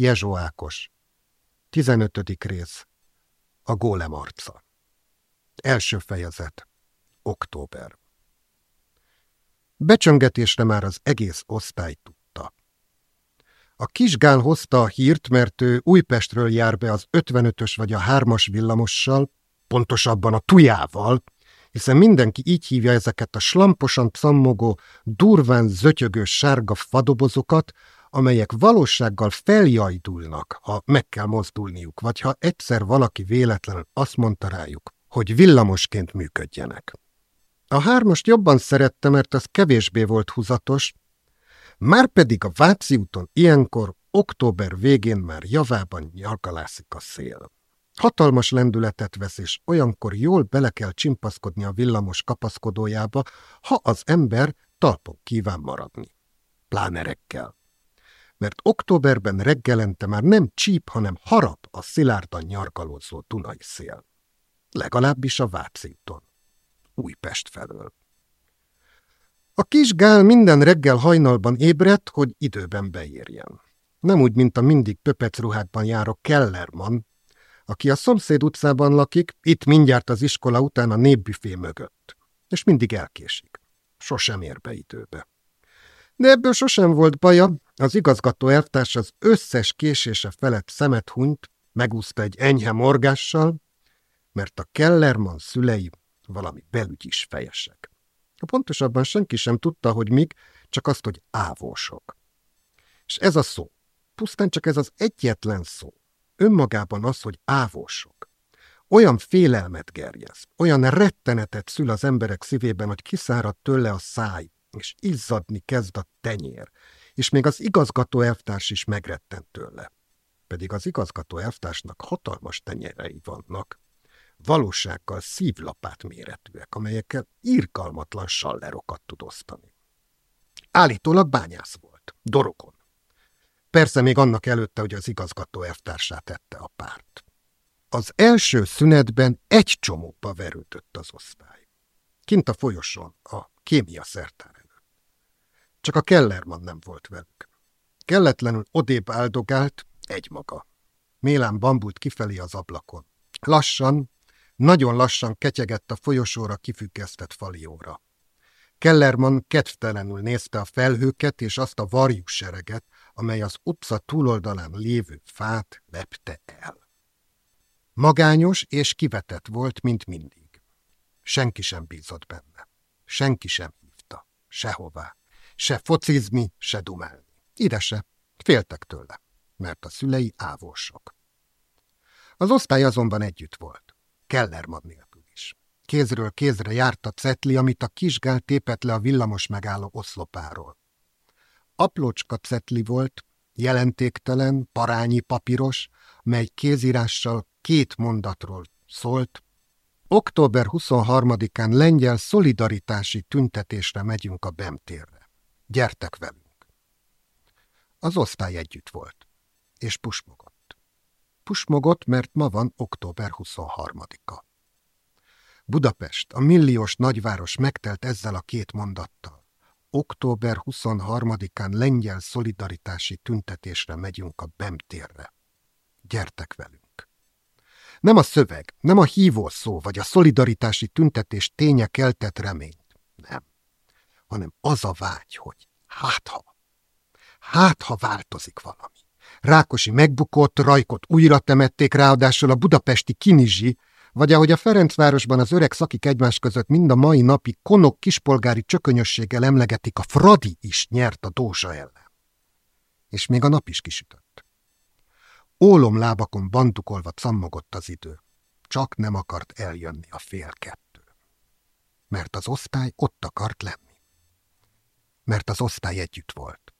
Jezsó Ákos 15. rész A gólem arca Első fejezet Október Becsöngetésre már az egész osztály tudta. A kisgál hozta a hírt, mert ő Újpestről jár be az 55-ös vagy a 3-as villamossal, pontosabban a tujával, hiszen mindenki így hívja ezeket a slamposan cammogó, durván zötyögő sárga fadobozokat, amelyek valósággal feljajdulnak, ha meg kell mozdulniuk, vagy ha egyszer valaki véletlenül azt mondta rájuk, hogy villamosként működjenek. A hármast jobban szerette, mert az kevésbé volt húzatos, márpedig a Váci úton ilyenkor október végén már javában nyalkalászik a szél. Hatalmas lendületet vesz, és olyankor jól bele kell csimpaszkodni a villamos kapaszkodójába, ha az ember talpon kíván maradni. Pláne reggel. Mert októberben reggelente már nem csíp, hanem harap a szilárdan nyarkalózó Dunai szél. Legalábbis a Vácíton. Újpest felől. A kis Gál minden reggel hajnalban ébredt, hogy időben beérjen. Nem úgy, mint a mindig pöpecruhákban járó Kellerman, aki a szomszéd utcában lakik, itt mindjárt az iskola után a népbüfé mögött. És mindig elkésik. Sosem ér be időbe. De ebből sosem volt baja, az igazgató elvtárs az összes késése felett szemet hunyt, megúszta egy enyhe morgással, mert a Kellerman szülei valami belügyis fejesek. Pontosabban senki sem tudta, hogy mik, csak azt, hogy ávósok. És ez a szó, pusztán csak ez az egyetlen szó, önmagában az, hogy ávósok. Olyan félelmet gerjez, olyan rettenetet szül az emberek szívében, hogy kiszárad tőle a száj, és izzadni kezd a tenyér, és még az igazgató elvtárs is megrettent tőle. Pedig az igazgató elvtársnak hatalmas tenyerei vannak, valósággal szívlapát méretűek, amelyekkel írkalmatlan sallerokat tud osztani. Állítólag bányász volt, dorokon. Persze még annak előtte, hogy az igazgató elvtársát tette a párt. Az első szünetben egy csomóba verődött az osztály. Kint a folyosón, a kémia szertár. Csak a Kellerman nem volt velük. Kelletlenül odébb áldogált, egymaga. Mélán bambult kifelé az ablakon. Lassan, nagyon lassan ketyegett a folyosóra kifüggesztett falióra. Kellerman kedvtelenül nézte a felhőket és azt a varjú sereget, amely az utca túloldalán lévő fát lepte el. Magányos és kivetett volt, mint mindig. Senki sem bízott benne. Senki sem hívta. Sehová. Se focizni, se dumálni. Ide se. Féltek tőle, mert a szülei ávósok. Az osztály azonban együtt volt. Kellerman nélkül is. Kézről kézre járt a cetli, amit a kisgál tépett le a villamos megálló oszlopáról. Aplócska cetli volt, jelentéktelen, parányi papíros, mely kézírással két mondatról szólt. Október 23-án lengyel szolidaritási tüntetésre megyünk a Bemtérre. Gyertek velünk! Az osztály együtt volt, és pusmogott. Pusmogott, mert ma van október 23-a. Budapest, a milliós nagyváros megtelt ezzel a két mondattal október 23-án lengyel szolidaritási tüntetésre megyünk a Bemtérre. Gyertek velünk! Nem a szöveg, nem a hívó szó vagy a szolidaritási tüntetés ténye keltett reményt. Nem. Hanem az a vágy, hogy hát ha, hát ha változik valami. Rákosi megbukott, Rajkot újra temették, ráadásul a budapesti Kinizsi, vagy ahogy a Ferencvárosban az öreg szakik egymás között mind a mai napig konok kispolgári csökönyösséggel emlegetik, a Fradi is nyert a Dózsa ellen. És még a nap is kisütött. lábakon bandukolva cammogott az idő. Csak nem akart eljönni a fél kettő. Mert az osztály ott akart lenni. Mert az osztály együtt volt.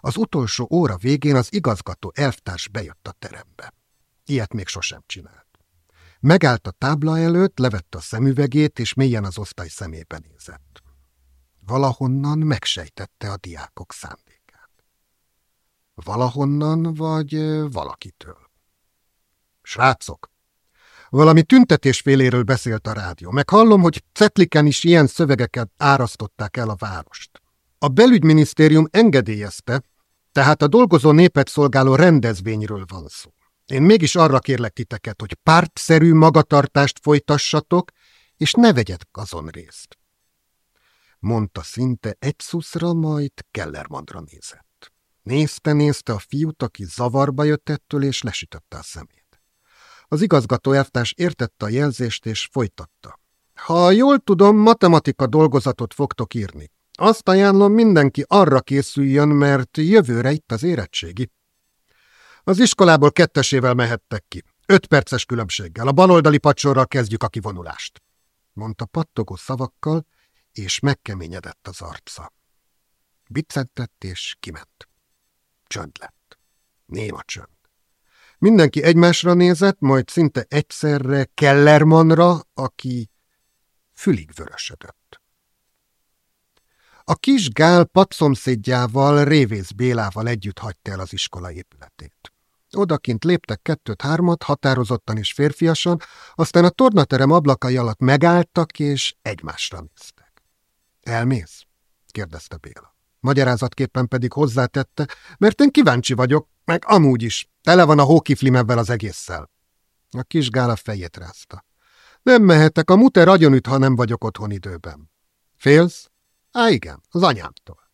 Az utolsó óra végén az igazgató elvtárs bejött a terembe. Ilyet még sosem csinált. Megállt a tábla előtt, levette a szemüvegét, és mélyen az osztály szemébe nézett. Valahonnan megsejtette a diákok szándékát. Valahonnan, vagy valakitől. Srácok! Valami tüntetésféléről beszélt a rádió. Meghallom, hogy Cetliken is ilyen szövegeket árasztották el a várost. A belügyminisztérium engedélyezte, Tehát a dolgozó népet szolgáló rendezvényről van szó. Én mégis arra kérlek titeket, hogy pártszerű magatartást folytassatok, és ne vegyet azon részt. Mondta szinte egy szuszra, majd Kellermandra nézett. Nézte-nézte a fiút, aki zavarba jött ettől, és lesütötte a szemét. Az igazgató elvtárs értette a jelzést, és folytatta. Ha jól tudom, matematika dolgozatot fogtok írni. Azt ajánlom, mindenki arra készüljön, mert jövőre itt az érettségi. Az iskolából kettesével mehettek ki. Öt perces különbséggel. A baloldali pacsorral kezdjük a kivonulást. Mondta pattogó szavakkal, és megkeményedett az arca. Biccentett és kiment. Csönd lett. Néma csönd. Mindenki egymásra nézett, majd szinte egyszerre Kellermanra, aki fülig vörösödött. A kis Gál padszomszédjával, Révész Bélával együtt hagyta el az iskola épületét. Odakint léptek kettőt-hármat, határozottan és férfiasan, aztán a tornaterem ablakai alatt megálltak, és egymásra néztek. Elmész? kérdezte Béla. Magyarázatképpen pedig hozzátette, mert én kíváncsi vagyok, meg amúgy is. Tele van a hókiflimebben az egésszel. A kis Gál fejét rázta. Nem mehetek, a muter agyonüt, ha nem vagyok otthon időben. Félsz? Á, igen, az anyámtól.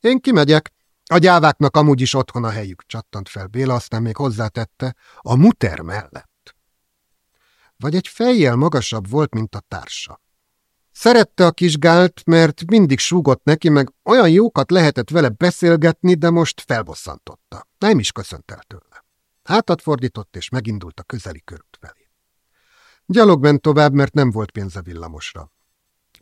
Én kimegyek. A gyáváknak amúgy is otthon a helyük, csattant fel Béla, aztán még hozzátette, a muter mellett. Vagy egy fejjel magasabb volt, mint a társa. Szerette a kis gált, mert mindig súgott neki, meg olyan jókat lehetett vele beszélgetni, de most felbosszantotta. Nem is köszönt el tőle. Hátat fordított, és megindult a közeli körút felé. Gyalog ment tovább, mert nem volt pénze villamosra.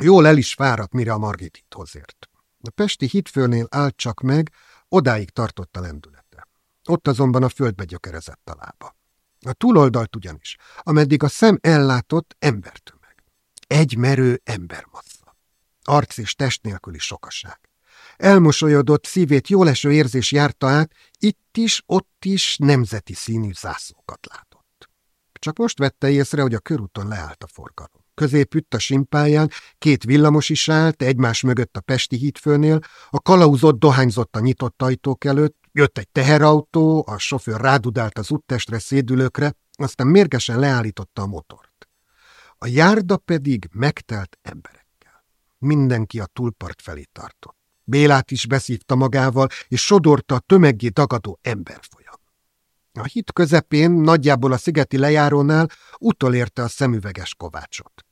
Jól el is fáradt, mire a Margit hithoz ért. A pesti hitfőnél állt csak meg, odáig tartott a lendülete. Ott azonban a földbe gyökerezett a lába. A túloldalt ugyanis, ameddig a szem ellátott embertömeg. Egy merő embermassza. Arc és test nélküli sokaság. Elmosolyodott szívét jóleső érzés járta át, itt is, ott is nemzeti színű zászlókat látott. Csak most vette észre, hogy a körúton leállt a forgalom. Középütt a simpáján két villamos is állt, egymás mögött a Pesti hídfőnél, a kalauzot dohányzott a nyitott ajtók előtt, jött egy teherautó, a sofőr rádudált az úttestre, szédülőkre, aztán mérgesen leállította a motort. A járda pedig megtelt emberekkel. Mindenki a túlpart felé tartott. Bélát is beszívta magával, és sodorta a tömeggé dagadó emberfolyam. A hit közepén, nagyjából a szigeti lejárónál utolérte a szemüveges kovácsot.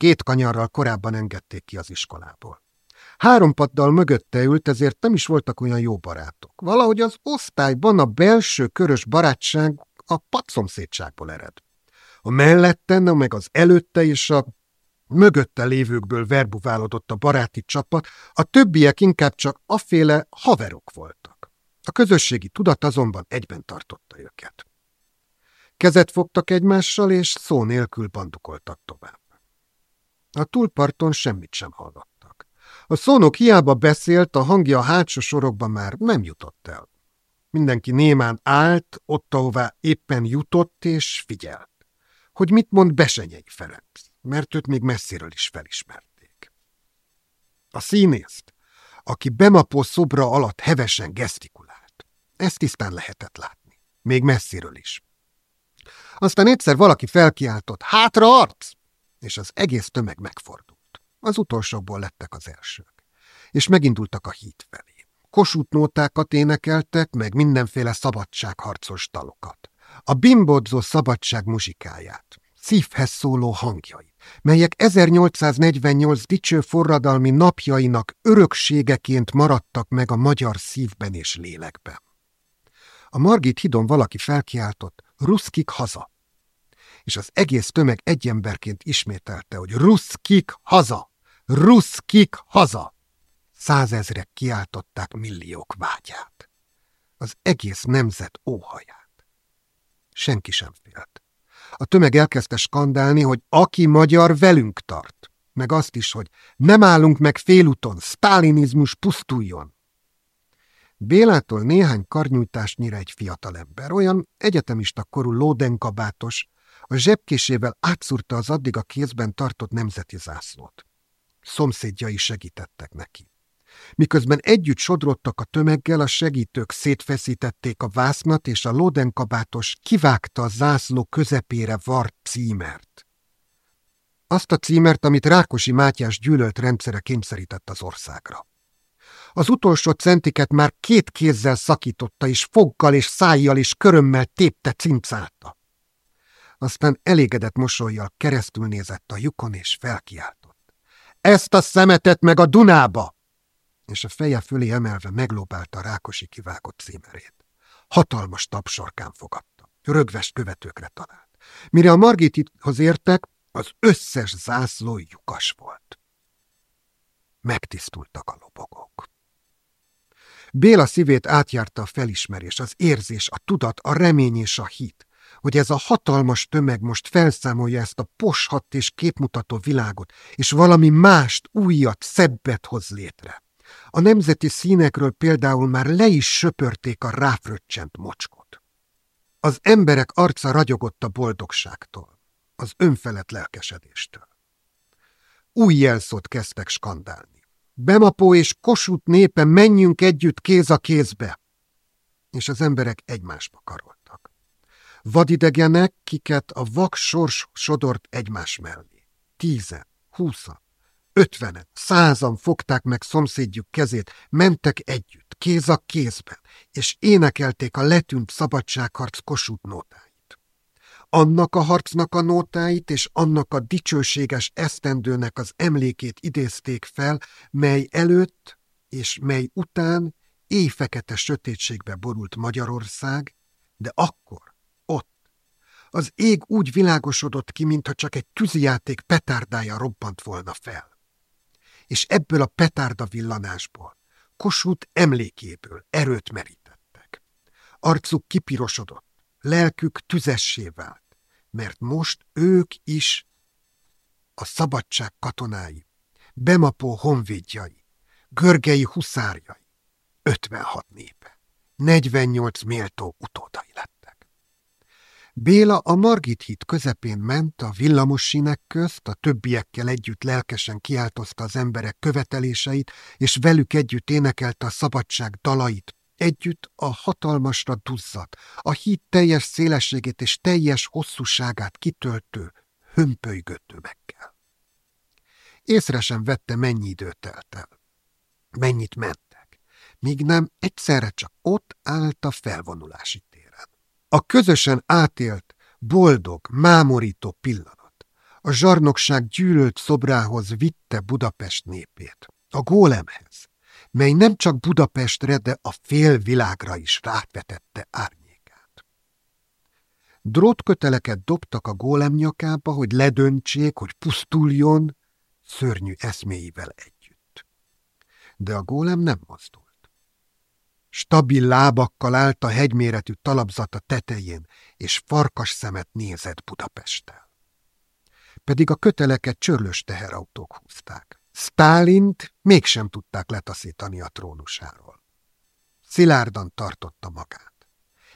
Két kanyarral korábban engedték ki az iskolából. Három paddal mögötte ült, ezért nem is voltak olyan jó barátok. Valahogy az osztályban a belső körös barátság a padszomszédságból ered. A melletten, meg az előtte és a mögötte lévőkből verbuválódott a baráti csapat, a többiek inkább csak aféle haverok voltak. A közösségi tudat azonban egyben tartotta őket. Kezet fogtak egymással, és szó nélkül bandukoltak tovább. A túlparton semmit sem hallottak. A szónok hiába beszélt, a hangja a hátsó sorokban már nem jutott el. Mindenki némán állt, ott, ahová éppen jutott, és figyelt. Hogy mit mond Besenyei Ferenc, mert őt még messziről is felismerték. A színészt, aki bemapó szobra alatt hevesen gesztikulált. Ezt tisztán lehetett látni, még messziről is. Aztán egyszer valaki felkiáltott, hátra arc! És az egész tömeg megfordult. Az utolsókból lettek az elsők. És megindultak a híd felé. Kossuth énekeltek, meg mindenféle szabadságharcos dalokat. A bimbodzó szabadság muzsikáját, szívhez szóló hangjai, melyek 1848 dicső forradalmi napjainak örökségeként maradtak meg a magyar szívben és lélekben. A Margit hidon valaki felkiáltott, ruszkik haza és az egész tömeg egy emberként ismételte, hogy ruszkik haza! Ruszkik haza! Százezrek kiáltották milliók vágyát. Az egész nemzet óhaját. Senki sem félt. A tömeg elkezdte skandálni, hogy aki magyar velünk tart, meg azt is, hogy nem állunk meg félúton, sztálinizmus pusztuljon. Bélától néhány karnyújtásnyira egy fiatalember, olyan egyetemista korú lódenkabátos, a zsebkésével átszúrta az addig a kézben tartott nemzeti zászlót. Szomszédjai segítettek neki. Miközben együtt sodrottak a tömeggel, a segítők szétfeszítették a vásznat, és a lódenkabátos kivágta a zászló közepére vart címert. Azt a címert, amit Rákosi Mátyás gyűlölt rendszere kényszerített az országra. Az utolsó centiket már két kézzel szakította, és foggal és szájjal és körömmel tépte cincálta. Aztán elégedett mosolyjal keresztül nézett a lyukon, és felkiáltott. Ezt a szemetet meg a Dunába! És a feje fölé emelve meglóbálta Rákosi kivágott címerét. Hatalmas tapsorkán fogadta. Rögves követőkre talált. Mire a Margitithoz értek, az összes zászló lyukas volt. Megtisztultak a lobogók. Béla szívét átjárta a felismerés, az érzés, a tudat, a remény és a hit, hogy ez a hatalmas tömeg most felszámolja ezt a poshat és képmutató világot, és valami mást, újat, szebbet hoz létre. A nemzeti színekről például már le is söpörték a ráfröccsent mocskot. Az emberek arca ragyogott a boldogságtól, az önfelett lelkesedéstől. Új jelszót kezdtek skandálni. Bemapó és Kossuth népe menjünk együtt kéz a kézbe. És az emberek egymásba karoltak. Vadidegenek, kiket a vak sors sodort egymás mellé. Tízen, húszan, ötvenen, százan fogták meg szomszédjuk kezét, mentek együtt, kéz a kézben, és énekelték a letűnt szabadságharc Kossuth nótáit annak a harcnak a nótáit és annak a dicsőséges esztendőnek az emlékét idézték fel, mely előtt és mely után éjfekete sötétségbe borult Magyarország, de akkor, az ég úgy világosodott ki, mintha csak egy tűzijáték petárdája robbant volna fel. És ebből a petárda villanásból, Kossuth emlékéből erőt merítettek. Arcuk kipirosodott, lelkük tüzessé vált, mert most ők is a szabadság katonái, Bemapó honvédjai, Görgei huszárjai, 56 népe, 48 méltó utódai lettek. Béla a Margit híd közepén ment a villamos sínek közt, a többiekkel együtt lelkesen kiáltozta az emberek követeléseit, és velük együtt énekelte a szabadság dalait, Együtt a hatalmasra duzzadt, a híd teljes szélességét és teljes hosszúságát kitöltő, hömpölygő tömeggel. Észre sem vette, mennyi idő telt el. Mennyit mentek, míg nem egyszerre csak ott állt a felvonulási. A közösen átélt, boldog, mámorító pillanat. A zsarnokság gyűlölt szobrához vitte Budapest népét, a gólemhez, mely nem csak Budapestre, de a fél világra is rátvetette árnyékát. Drótköteleket dobtak a gólem nyakába, hogy ledöntsék, hogy pusztuljon, szörnyű eszméivel együtt. De a gólem nem mozdult. Stabil lábakkal állt a hegyméretű talapzata tetején, és farkas szemet nézett Budapesttel. Pedig a köteleket csörlös teherautók húzták. Stálint mégsem tudták letaszítani a trónusáról. Szilárdan tartotta magát.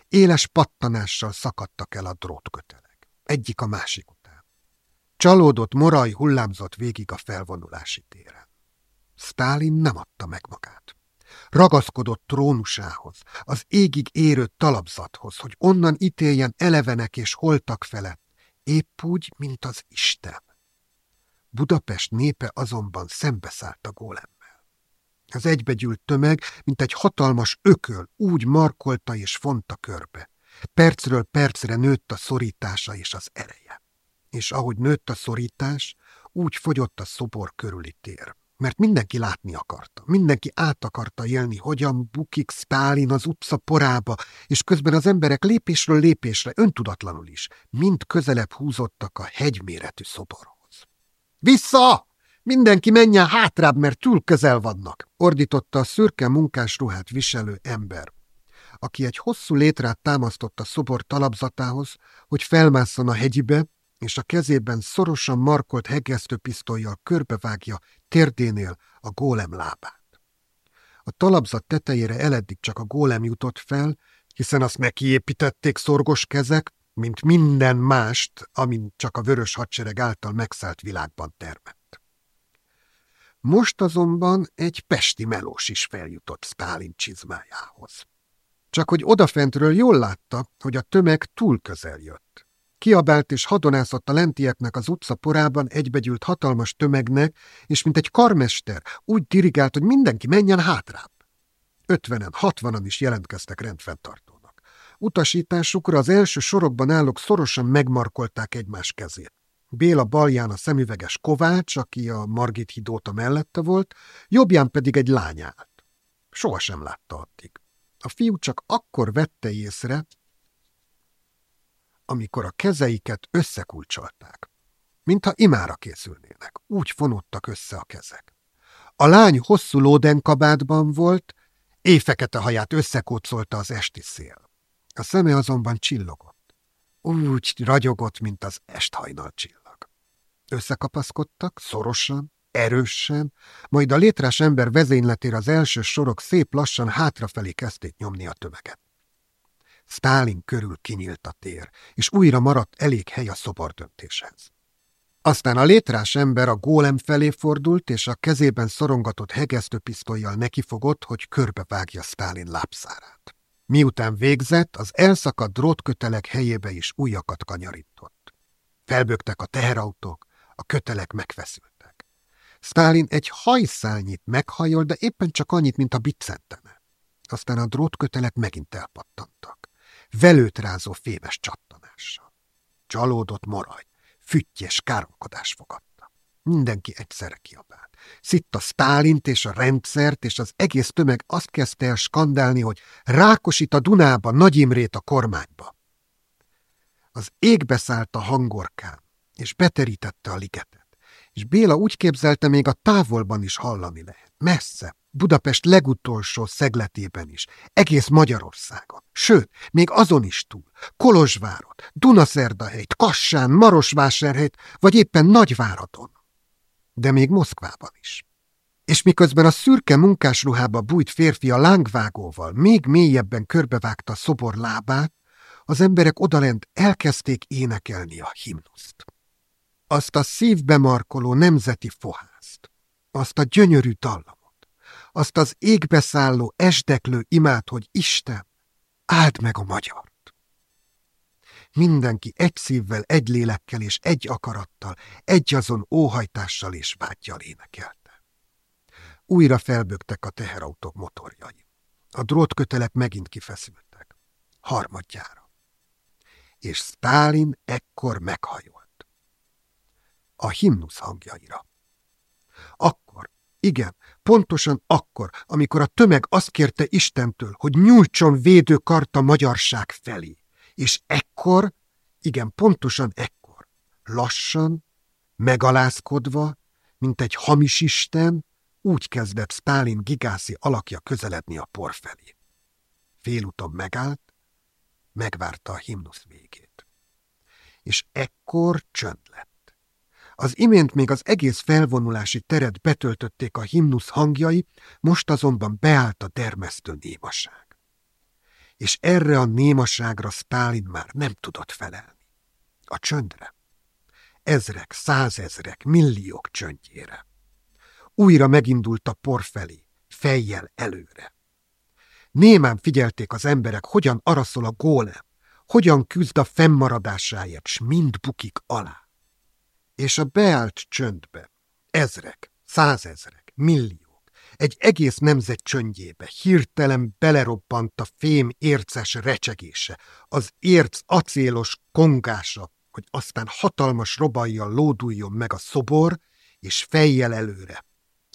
Éles pattanással szakadtak el a drótkötelek, egyik a másik után. Csalódott moraj hullámzott végig a felvonulási téren. Stálin nem adta meg magát. Ragaszkodott trónusához, az égig érő talapzathoz, hogy onnan ítéljen elevenek és holtak felett, épp úgy, mint az Isten. Budapest népe azonban szembeszállt a gólemmel. Az egybegyűlt tömeg, mint egy hatalmas ököl, úgy markolta és fonta körbe. Percről percre nőtt a szorítása és az ereje. És ahogy nőtt a szorítás, úgy fogyott a szobor körüli tér. Mert mindenki látni akarta, mindenki át akarta élni, hogyan bukik Stálin az utca porába, és közben az emberek lépésről lépésre, öntudatlanul is, mind közelebb húzottak a hegyméretű szoborhoz. Vissza! Mindenki menjen hátrább, mert túl közel vannak, ordította a szürke munkásruhát viselő ember, aki egy hosszú létrát támasztott a szobor talapzatához, hogy felmásszon a hegyibe, és a kezében szorosan markolt hegesztőpisztolyjal körbevágja térdénél a gólem lábát. A talapzat tetejére eleddig csak a gólem jutott fel, hiszen azt megkiépítették szorgos kezek, mint minden mást, amint csak a vörös hadsereg által megszállt világban termett. Most azonban egy pesti melós is feljutott Stálin csizmájához. Csak hogy odafentről jól látta, hogy a tömeg túl közel jött. Kiabált és hadonászott a lentieknek az utca porában egybegyűlt hatalmas tömegnek, és mint egy karmester úgy dirigált, hogy mindenki menjen hátrább. Ötvenen, hatvanan is jelentkeztek rendfenntartónak. Utasításukra az első sorokban állók szorosan megmarkolták egymás kezét. Béla balján a szemüveges Kovács, aki a Margit hidóta mellette volt, jobbján pedig egy lány állt. Sohasem látta addig. A fiú csak akkor vette észre, amikor a kezeiket összekulcsolták. Mintha imára készülnének, úgy fonódtak össze a kezek. A lány hosszú lódenkabátban volt, éjfekete haját összekócolta az esti szél. A szeme azonban csillogott. Úgy ragyogott, mint az esthajnal csillag. Összekapaszkodtak, szorosan, erősen, majd a létrás ember vezényletére az első sorok szép lassan hátrafelé kezdték nyomni a tömeget. Stálin körül kinyílt a tér, és újra maradt elég hely a szobordöntéshez. Aztán a létrás ember a gólem felé fordult, és a kezében szorongatott hegesztőpisztolyjal nekifogott, hogy körbevágja Stálin lábszárát. Miután végzett, az elszakadt drótkötelek helyébe is újakat kanyarított. Felbögtek a teherautók, a kötelek megfeszültek. Stálin egy hajszálnyit meghajolt, de éppen csak annyit, mint a biccentene. Aztán a drótkötelek megint elpattantak. Velőt rázó fémes csattanással. Csalódott moraj, füttyes káromkodás fogadta. Mindenki egyszerre kiabált. Szitta Stálint és a rendszert, és az egész tömeg azt kezdte el skandálni, hogy rákosít a Dunába Nagy Imrét a kormányba. Az égbe szállt a hangorkán, és beterítette a ligetet. És Béla úgy képzelte, még a távolban is hallani lehet. Messze, Budapest legutolsó szegletében is, egész Magyarországon. Sőt, még azon is túl. Kolozsvárot, Dunaszerdahelyt, Kassán, Marosvásárhelyt, vagy éppen Nagyváradon. De még Moszkvában is. És miközben a szürke munkásruhába bújt férfi a lángvágóval még mélyebben körbevágta a szobor lábát, az emberek odalent elkezdték énekelni a himnuszt azt a szívbe markoló nemzeti fohászt, azt a gyönyörű dallamot, azt az égbeszálló esdeklő imát, hogy Isten, áld meg a magyart. Mindenki egy szívvel, egy lélekkel és egy akarattal, egy azon óhajtással és vágyjal énekelte. Újra felbögtek a teherautók motorjai. A drótkötelek megint kifeszültek. Harmadjára. És Stálin ekkor meghajolt a himnusz hangjaira. Akkor, igen, pontosan akkor, amikor a tömeg azt kérte Istentől, hogy nyújtson védő karta magyarság felé. És ekkor, igen, pontosan ekkor, lassan, megalázkodva, mint egy hamis Isten, úgy kezdett Stálin gigászi alakja közeledni a por felé. Félúton megállt, megvárta a himnusz végét. És ekkor csönd lett. Az imént még az egész felvonulási teret betöltötték a himnusz hangjai, most azonban beállt a dermesztő némaság. És erre a némaságra Stálin már nem tudott felelni. A csöndre. Ezrek, százezrek, milliók csöndjére. Újra megindult a por felé, fejjel előre. Némán figyelték az emberek, hogyan araszol a gólem, hogyan küzd a fennmaradásáért, s mind bukik alá és a beállt csöndbe ezrek, százezrek, milliók, egy egész nemzet csöndjébe hirtelen belerobbant a fém érces recsegése, az érc acélos kongása, hogy aztán hatalmas robajjal lóduljon meg a szobor, és fejjel előre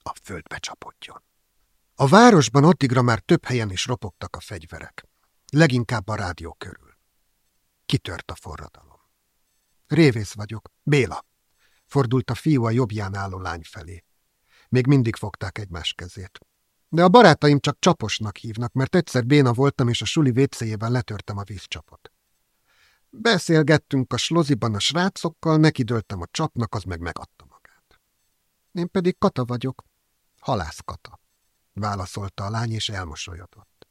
a földbe csapodjon. A városban addigra már több helyen is ropogtak a fegyverek, leginkább a rádió körül. Kitört a forradalom. Révész vagyok, Béla fordult a fiú a jobbján álló lány felé. Még mindig fogták egymás kezét. De a barátaim csak csaposnak hívnak, mert egyszer béna voltam, és a suli vécéjében letörtem a vízcsapot. Beszélgettünk a sloziban a srácokkal, nekidőltem a csapnak, az meg megadta magát. Én pedig Kata vagyok. Halász Kata, válaszolta a lány, és elmosolyodott.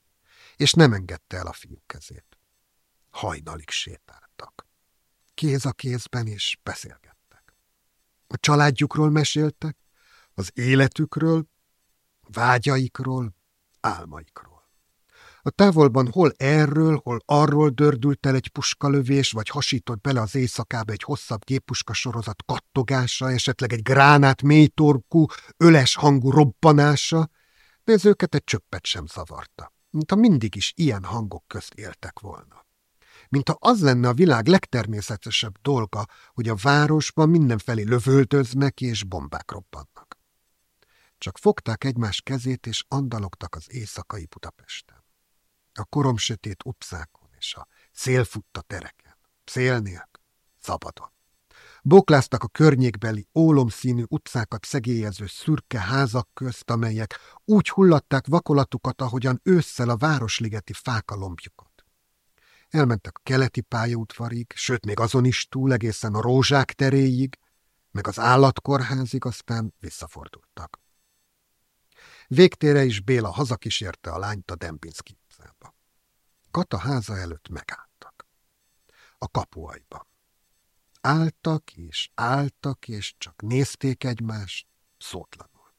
És nem engedte el a fiú kezét. Hajnalig sétáltak. Kéz a kézben, és beszélgettek. A családjukról meséltek, Az életükről, vágyaikról, álmaikról. A távolban hol erről, hol arról dördült el egy puskalövés, vagy hasított bele az éjszakába egy hosszabb géppuska sorozat kattogása, esetleg egy gránát mélytorkú, öles hangú robbanása, de ez őket egy csöppet sem zavarta, mint ha mindig is ilyen hangok közt éltek volna. Mint ha az lenne a világ legtermészetesebb dolga, hogy a városban mindenfelé lövöldöznek és bombák robbannak. Csak fogták egymás kezét, és andalogtak az éjszakai Budapesten a koromsötét utcákon és a szélfutta tereken, szél nélkül, szabadon. Bokláztak a környékbeli ólomszínű utcákat szegélyező szürke házak közt, amelyek úgy hullatták vakolatukat, ahogyan ősszel a városligeti fák a lombjukat. Elmentek a keleti pályaudvarig, sőt még azon is túl egészen a rózsák teréig, meg az állatkórházig, aztán visszafordultak. Végtére is Béla hazakísérte a lányt a Dembinski utcába. Kata háza előtt megálltak. A kapuajban. Álltak és álltak, és csak nézték egymást, szótlanul.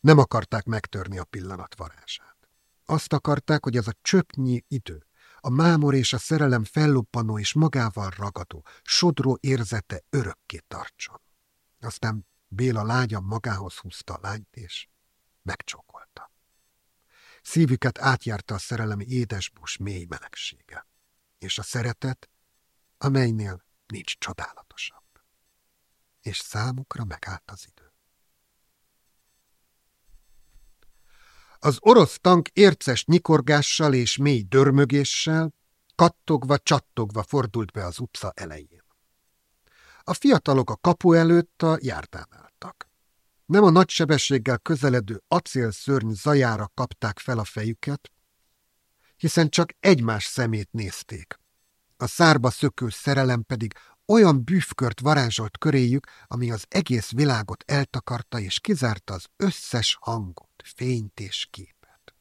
Nem akarták megtörni a pillanat varázsát. Azt akarták, hogy ez a csöpnyi idő, a mámor és a szerelem felluppanó és magával ragadó, sodró érzete örökké tartson. Aztán Béla lágyan magához húzta a lányt, és megcsókolta. Szívüket átjárta a szerelemi édesbús mély melegsége. És a szeretet, amelynél nincs csodálatosabb. És számukra megállt az idő. Az orosz tank érces nyikorgással és mély dörmögéssel, kattogva, csattogva fordult be az utca elején. A fiatalok a kapu előtt a járdán álltak. Nem a nagy sebességgel közeledő acélszörny zajára kapták fel a fejüket, hiszen csak egymás szemét nézték. A szárba szökő szerelem pedig olyan bűvkört varázsolt köréjük, ami az egész világot eltakarta és kizárta az összes hangot, fényt és képet.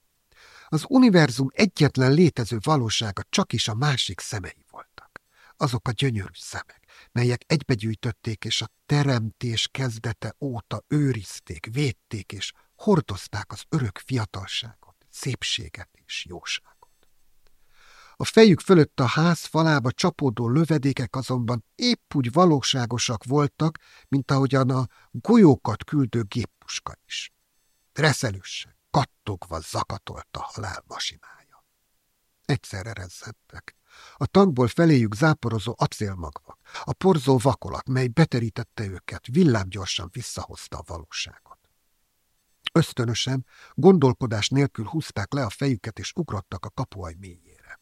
Az univerzum egyetlen létező valósága csak is a másik szemei voltak. Azok a gyönyörű szemek melyek egybegyűjtötték és a teremtés kezdete óta őrizték, védték és hordozták az örök fiatalságot, szépséget és jóságot. A fejük fölött a ház falába csapódó lövedékek azonban épp úgy valóságosak voltak, mint ahogyan a golyókat küldő géppuska is. Reszelősen, kattogva zakatolt a halál masinája. Egyszerre rezzentek. A tankból feléjük záporozó acélmagvak, a porzó vakolat, mely beterítette őket, villámgyorsan visszahozta a valóságot. Ösztönösen, gondolkodás nélkül húzták le a fejüket és ugrottak a kapuaj mélyére.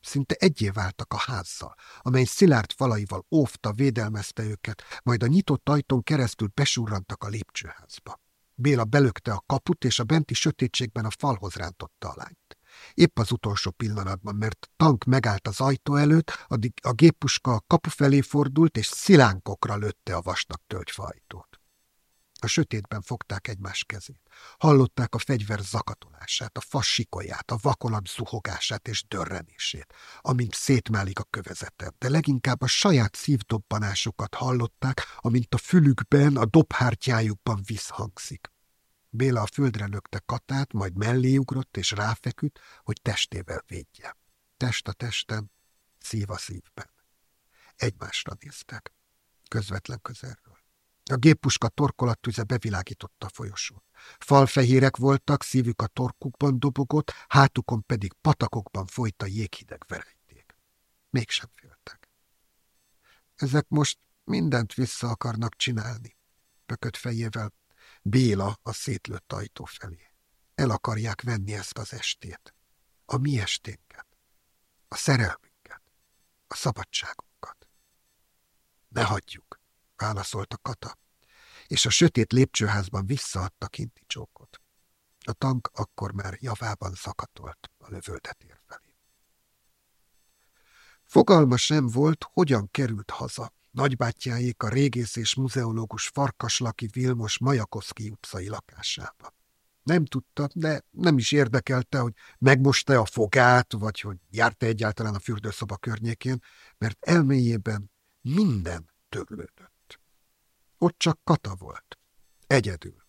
Szinte egyé váltak a házzal, amely szilárd falaival óvta, védelmezte őket, majd a nyitott ajtón keresztül besurrantak a lépcsőházba. Béla belökte a kaput, és a benti sötétségben a falhoz rántotta a lányt. Épp az utolsó pillanatban, mert tank megállt az ajtó előtt, addig a géppuska a kapu felé fordult, és szilánkokra lőtte a vastag tölgyfajtót. A sötétben fogták egymás kezét. Hallották a fegyver zakatolását, a fas sikolyát, a vakolat zuhogását és dörrenését, amint szétmálik a kövezetet, de leginkább a saját szívdobbanásukat hallották, amint a fülükben, a dobhártyájukban visszhangzik. Béla a földre lökte Katát, majd mellé ugrott és ráfeküdt, hogy testével védje. Test a testen, szív a szívben. Egymásra néztek, közvetlen közelről. A géppuska torkolattüze bevilágította a folyosót. Falfehérek voltak, szívük a torkukban dobogott, hátukon pedig patakokban folyt a jéghideg verejték. Mégsem féltek. Ezek most mindent vissza akarnak csinálni, pökött fejével Béla a szétlőtt ajtó felé. El akarják venni ezt az estét. A mi esténket. A szerelmünket. A szabadságunkat. Ne hagyjuk, válaszolta Kata, és a sötét lépcsőházban visszaadta kinti csókot. A tank akkor már javában szakatolt a lövöldetér felé. Fogalma sem volt, hogyan került haza, nagybátyjáék a régész és muzeológus Farkaslaki Vilmos Majakovszki utcai lakásába. Nem tudta, de nem is érdekelte, hogy megmosta a fogát, vagy hogy járta egyáltalán a fürdőszoba környékén, mert elméjében minden törlődött. Ott csak Kata volt, Egyedül.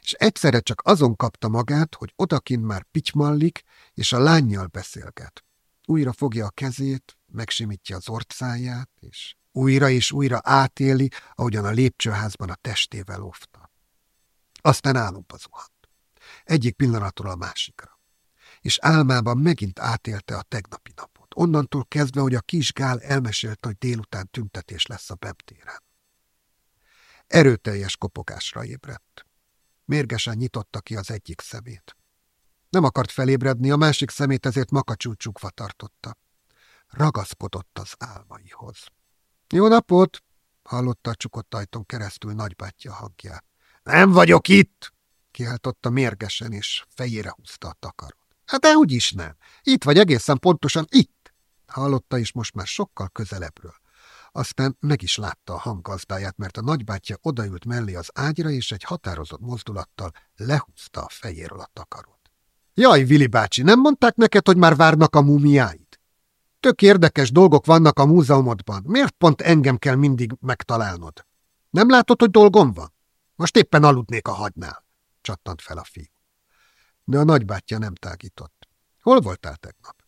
És egyszerre csak azon kapta magát, hogy odakint már pitymallik, és a lányjal beszélget. Újra fogja a kezét, megsimítja az orcáját, és újra és újra átéli, ahogyan a lépcsőházban a testével óvta. Aztán álomba zuhant. Egyik pillanatról a másikra. És álmában megint átélte a tegnapi napot. Onnantól kezdve, hogy a kis Gál elmesélte, hogy délután tüntetés lesz a bebtéren. Erőteljes kopogásra ébredt. Mérgesen nyitotta ki az egyik szemét. Nem akart felébredni, a másik szemét ezért makacsul csukva tartotta. Ragaszkodott az álmaihoz. Jó napot! hallotta a csukott ajtón keresztül nagybátyja hangját. Nem vagyok itt! kiáltotta mérgesen, és fejére húzta a takarót. Hát de is nem. Itt vagy egészen pontosan itt! Hallotta, és most már sokkal közelebbről. Aztán meg is látta a hanggazdáját, mert a nagybátyja odaült mellé az ágyra, és egy határozott mozdulattal lehúzta a fejéről a takarót. Jaj, Vili bácsi, nem mondták neked, hogy már várnak a mumiáid? Tök érdekes dolgok vannak a múzeumodban. Miért pont engem kell mindig megtalálnod? Nem látod, hogy dolgom van? Most éppen aludnék a hagynál, csattant fel a fiú. De a nagybátyja nem tágított. Hol voltál tegnap?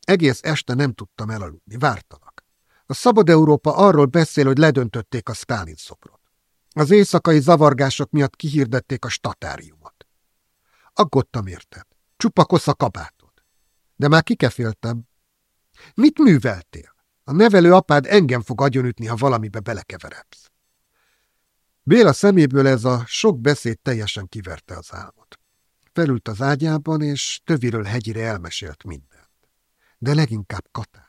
Egész este nem tudtam elaludni, vártalak. A Szabad Európa arról beszél, hogy ledöntötték a Stálin szobrot. Az éjszakai zavargások miatt kihirdették a statáriumot. Aggottam érted. Csupa kosz a kabátod. De már kikeféltem, Mit műveltél? A nevelő apád engem fog agyonütni, ha valamibe belekeveredsz. Béla szeméből ez a sok beszéd teljesen kiverte az álmot. Felült az ágyában, és töviről hegyire elmesélt mindent. De leginkább Katát.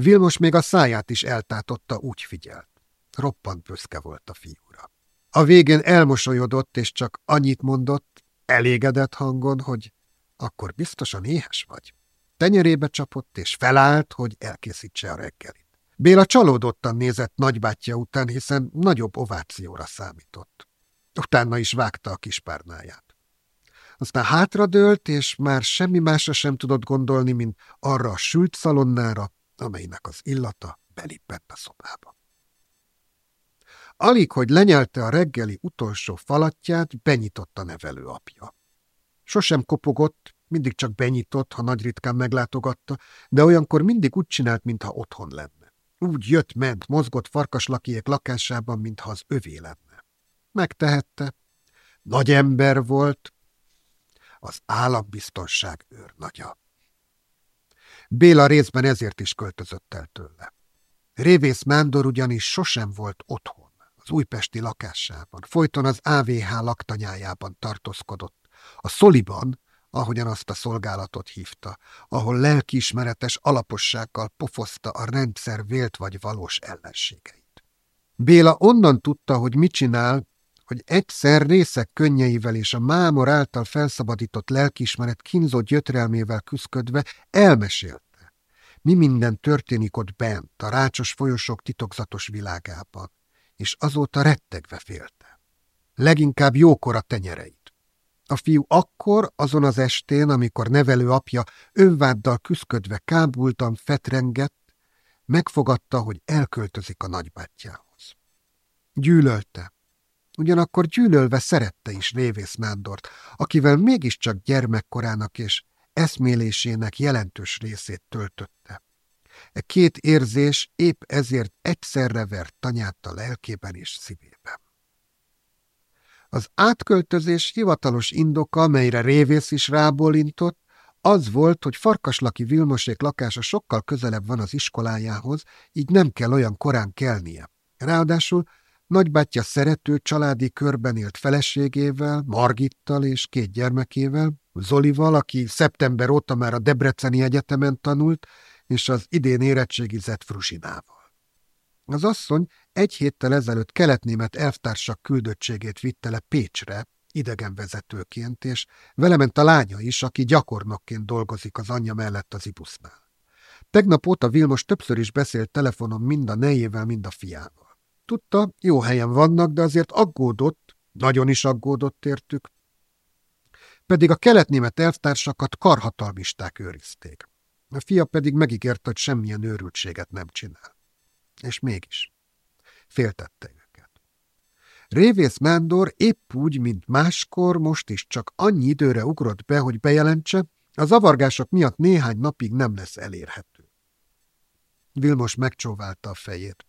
Vilmos még a száját is eltátotta, úgy figyelt. Roppant büszke volt a fiúra. A végén elmosolyodott, és csak annyit mondott, elégedett hangon, hogy akkor biztosan éhes vagy. Tenyerébe csapott, és felállt, hogy elkészítse a reggelit. Béla csalódottan nézett nagybátyja után, hiszen nagyobb ovációra számított. Utána is vágta a kispárnáját. Aztán hátradőlt, és már semmi másra sem tudott gondolni, mint arra a sült szalonnára, amelynek az illata belépett a szobába. Alig, hogy lenyelte a reggeli utolsó falatját, benyitott a nevelő apja. Sosem kopogott, mindig csak benyitott, ha nagy ritkán meglátogatta, de olyankor mindig úgy csinált, mintha otthon lenne. Úgy jött-ment, mozgott farkaslakiek lakásában, mintha az övé lenne. Megtehette. Nagy ember volt, az állambiztonság őrnagya. Béla részben ezért is költözött el tőle. Révész Mándor ugyanis sosem volt otthon, az újpesti lakásában, folyton az AVH laktanyájában tartózkodott. A szoliban, ahogyan azt a szolgálatot hívta, ahol lelkiismeretes alapossággal pofozta a rendszer vélt vagy valós ellenségeit. Béla onnan tudta, hogy mit csinál, hogy egyszer részek könnyeivel és a mámor által felszabadított lelkiismeret kínzott gyötrelmével küszködve elmesélte, mi minden történik ott bent, a rácsos folyosók titokzatos világában, és azóta rettegve félte. Leginkább jókora tenyerei. A fiú akkor, azon az estén, amikor nevelő apja önváddal küszködve kábultan fetrengett, megfogadta, hogy elköltözik a nagybátyjához. Gyűlölte. Ugyanakkor gyűlölve szerette is Révész Nándort, akivel mégiscsak gyermekkorának és eszmélésének jelentős részét töltötte. E két érzés épp ezért egyszerre vert tanyát a lelkében és szívében. Az átköltözés hivatalos indoka, melyre Révész is rábólintott, az volt, hogy Farkaslaki Vilmosék lakása sokkal közelebb van az iskolájához, így nem kell olyan korán kelnie. Ráadásul nagybátyja szerető családi körben élt feleségével, Margittal és két gyermekével, Zolival, aki szeptember óta már a Debreceni Egyetemen tanult, és az idén érettségizett Frusinával. Az asszony egy héttel ezelőtt keletnémet elvtársak küldöttségét vitte le Pécsre, idegenvezetőként, és vele ment a lánya is, aki gyakornokként dolgozik az anyja mellett az ibusznál. Tegnap óta Vilmos többször is beszélt telefonon mind a nejével, mind a fiával. Tudta, jó helyen vannak, de azért aggódott, nagyon is aggódott értük, pedig a keletnémet elvtársakat karhatalmisták őrizték. A fia pedig megígérte, hogy semmilyen őrültséget nem csinál. És mégis féltette őket. Révész Mándor épp úgy, mint máskor, most is csak annyi időre ugrott be, hogy bejelentse, a zavargások miatt néhány napig nem lesz elérhető. Vilmos megcsóválta a fejét.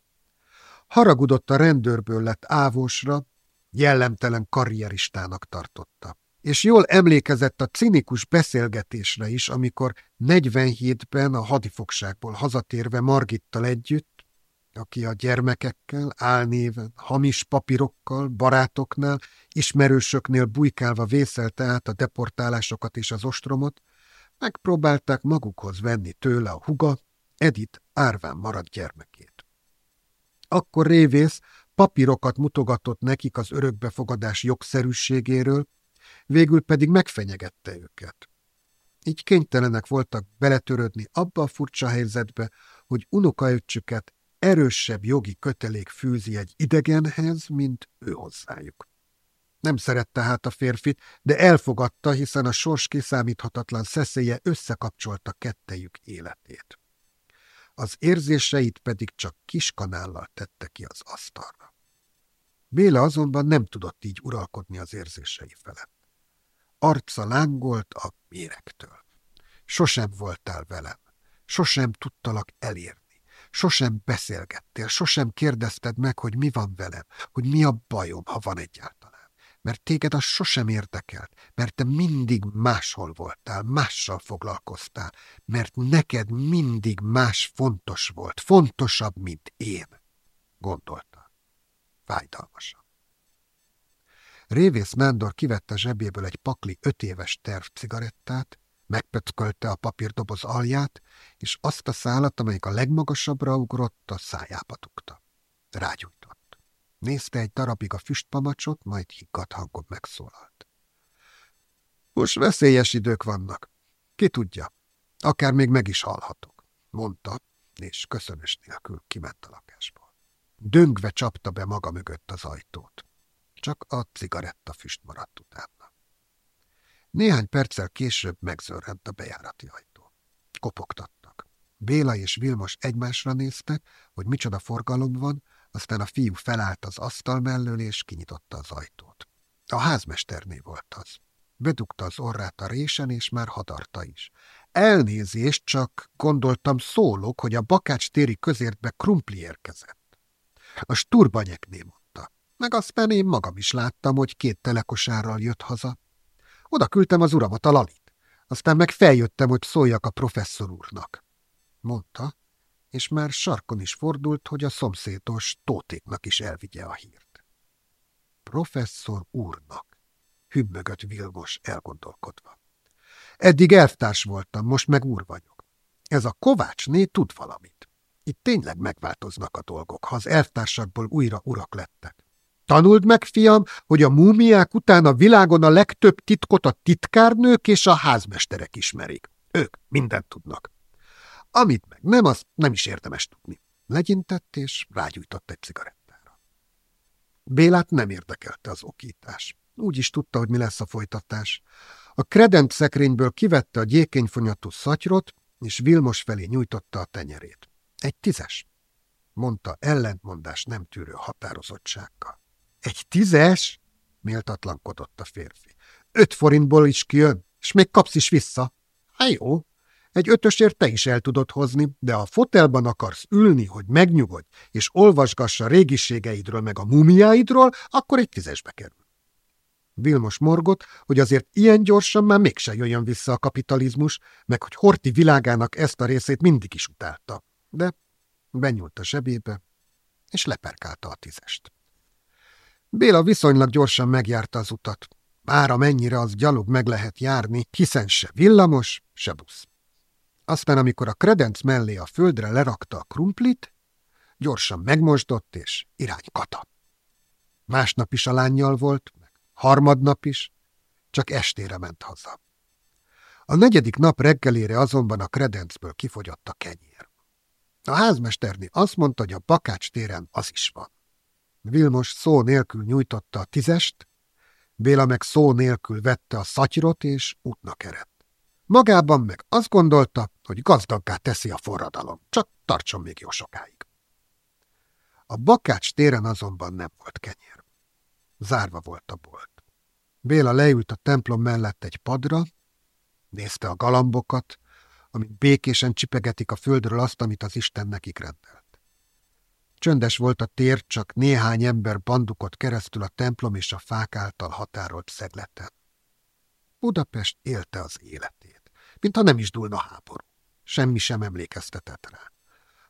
Haragudott a rendőrből lett ávósra, jellemtelen karrieristának tartotta. És jól emlékezett a cinikus beszélgetésre is, amikor 47-ben a hadifogságból hazatérve Margittal együtt, aki a gyermekekkel, álnéven, hamis papírokkal, barátoknál, ismerősöknél bujkálva vészelte át a deportálásokat és az ostromot, megpróbálták magukhoz venni tőle a huga, Edith árván maradt gyermekét. Akkor révész papírokat mutogatott nekik az örökbefogadás jogszerűségéről, végül pedig megfenyegette őket. Így kénytelenek voltak beletörődni abba a furcsa helyzetbe, hogy unokaöccsüket erősebb jogi kötelék fűzi egy idegenhez, mint ő hozzájuk. Nem szerette hát a férfit, de elfogadta, hiszen a sors kiszámíthatatlan szeszélye összekapcsolta kettejük életét. Az érzéseit pedig csak kis kanállal tette ki az asztalra. Béla azonban nem tudott így uralkodni az érzései felett. Arca lángolt a méregtől. Sosem voltál velem, sosem tudtalak elérni. Sosem beszélgettél, sosem kérdezted meg, hogy mi van velem, hogy mi a bajom, ha van egyáltalán. Mert téged az sosem érdekelt, mert te mindig máshol voltál, mással foglalkoztál, mert neked mindig más fontos volt, fontosabb, mint én, gondolta. Fájdalmasan. Révész Mándor kivette zsebéből egy pakli öt éves terv cigarettát, megpötkölte a papírdoboz alját, és azt a szálat, amelyik a legmagasabbra ugrott, a szájába tukta. Rágyújtott. Nézte egy darabig a füstpamacsot, majd higgadt hangon megszólalt. Most veszélyes idők vannak. Ki tudja, akár még meg is halhatok, mondta, és köszönös nélkül kiment a lakásból. Döngve csapta be maga mögött az ajtót. Csak a cigaretta füst maradt utána. Néhány perccel később megzörrent a bejárati ajtó. Kopogtattak. Béla és Vilmos egymásra néztek, hogy micsoda forgalom van, aztán a fiú felállt az asztal mellől, és kinyitotta az ajtót. A házmesterné volt az. Bedugta az orrát a résen, és már hadarta is. Elnézést, csak gondoltam szólok, hogy a Bakács téri közértbe krumpli érkezett. A sturbanyekné mondta. Meg aztán én magam is láttam, hogy két telekosárral jött haza. Oda küldtem az uramat, a Lalit. Aztán meg feljöttem, hogy szóljak a professzor úrnak. Mondta, és már sarkon is fordult, hogy a szomszédos Tótéknak is elvigye a hírt. Professzor úrnak, hümmögött Vilmos elgondolkodva. Eddig elvtárs voltam, most meg úr vagyok. Ez a Kovácsné tud valamit. Itt tényleg megváltoznak a dolgok, ha az elvtársakból újra urak lettek. Tanuld meg, fiam, hogy a múmiák után a világon a legtöbb titkot a titkárnők és a házmesterek ismerik. Ők mindent tudnak. Amit meg nem, az nem is érdemes tudni. Legyintett és rágyújtott egy cigarettára. Bélát nem érdekelte az okítás. Úgy is tudta, hogy mi lesz a folytatás. A kredent szekrényből kivette a gyékenyfonyatú szatyrot, és Vilmos felé nyújtotta a tenyerét. Egy tízes, mondta ellentmondás nem tűrő határozottsággal. Egy tízes? méltatlankodott a férfi. Öt forintból is kijön, és még kapsz is vissza. Hát jó, egy ötösért te is el tudod hozni, de a fotelban akarsz ülni, hogy megnyugodj, és olvasgassa régiségeidről meg a mumiáidról, akkor egy tízesbe kerül. Vilmos morgott, hogy azért ilyen gyorsan már mégse jöjjön vissza a kapitalizmus, meg hogy Horti világának ezt a részét mindig is utálta. De benyúlt a zsebébe, és leperkálta a tízest. Béla viszonylag gyorsan megjárta az utat. Bár amennyire az gyalog meg lehet járni, hiszen se villamos, se busz. Aztán, amikor a kredenc mellé a földre lerakta a krumplit, gyorsan megmosdott, és irány kata. Másnap is a lányjal volt, meg harmadnap is, csak estére ment haza. A negyedik nap reggelére azonban a kredencből kifogyott a kenyér. A házmesterni azt mondta, hogy a Bakács téren az is van. Vilmos szó nélkül nyújtotta a tízest, Béla meg szó nélkül vette a szatyrot, és útnak eredt. Magában meg azt gondolta, hogy gazdaggá teszi a forradalom, csak tartson még jó sokáig. A bakács téren azonban nem volt kenyér. Zárva volt a bolt. Béla leült a templom mellett egy padra, nézte a galambokat, amik békésen csipegetik a földről azt, amit az Isten nekik rendelt. Csöndes volt a tér, csak néhány ember bandukot keresztül a templom és a fák által határolt szegleten. Budapest élte az életét, mintha nem is dúlna háború. Semmi sem emlékeztetett rá.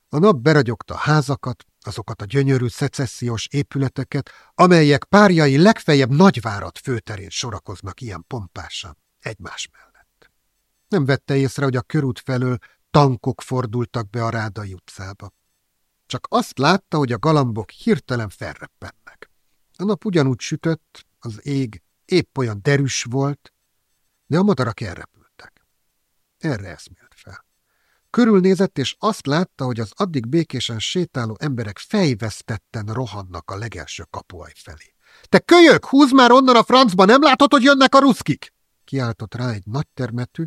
A nap beragyogta házakat, azokat a gyönyörű szecessziós épületeket, amelyek párjai legfeljebb nagyvárat főterén sorakoznak ilyen pompásan, egymás mellett. Nem vette észre, hogy a körút felől tankok fordultak be a Rádai utcába. Csak azt látta, hogy a galambok hirtelen felreppennek. A nap ugyanúgy sütött, az ég épp olyan derűs volt, de a madarak elrepültek. Erre eszmélt. Körülnézett, és azt látta, hogy az addig békésen sétáló emberek fejvesztetten rohannak a legelső kapuaj felé. – Te kölyök, húz már onnan a francba, nem látod, hogy jönnek a ruszkik? – kiáltott rá egy nagy termetű,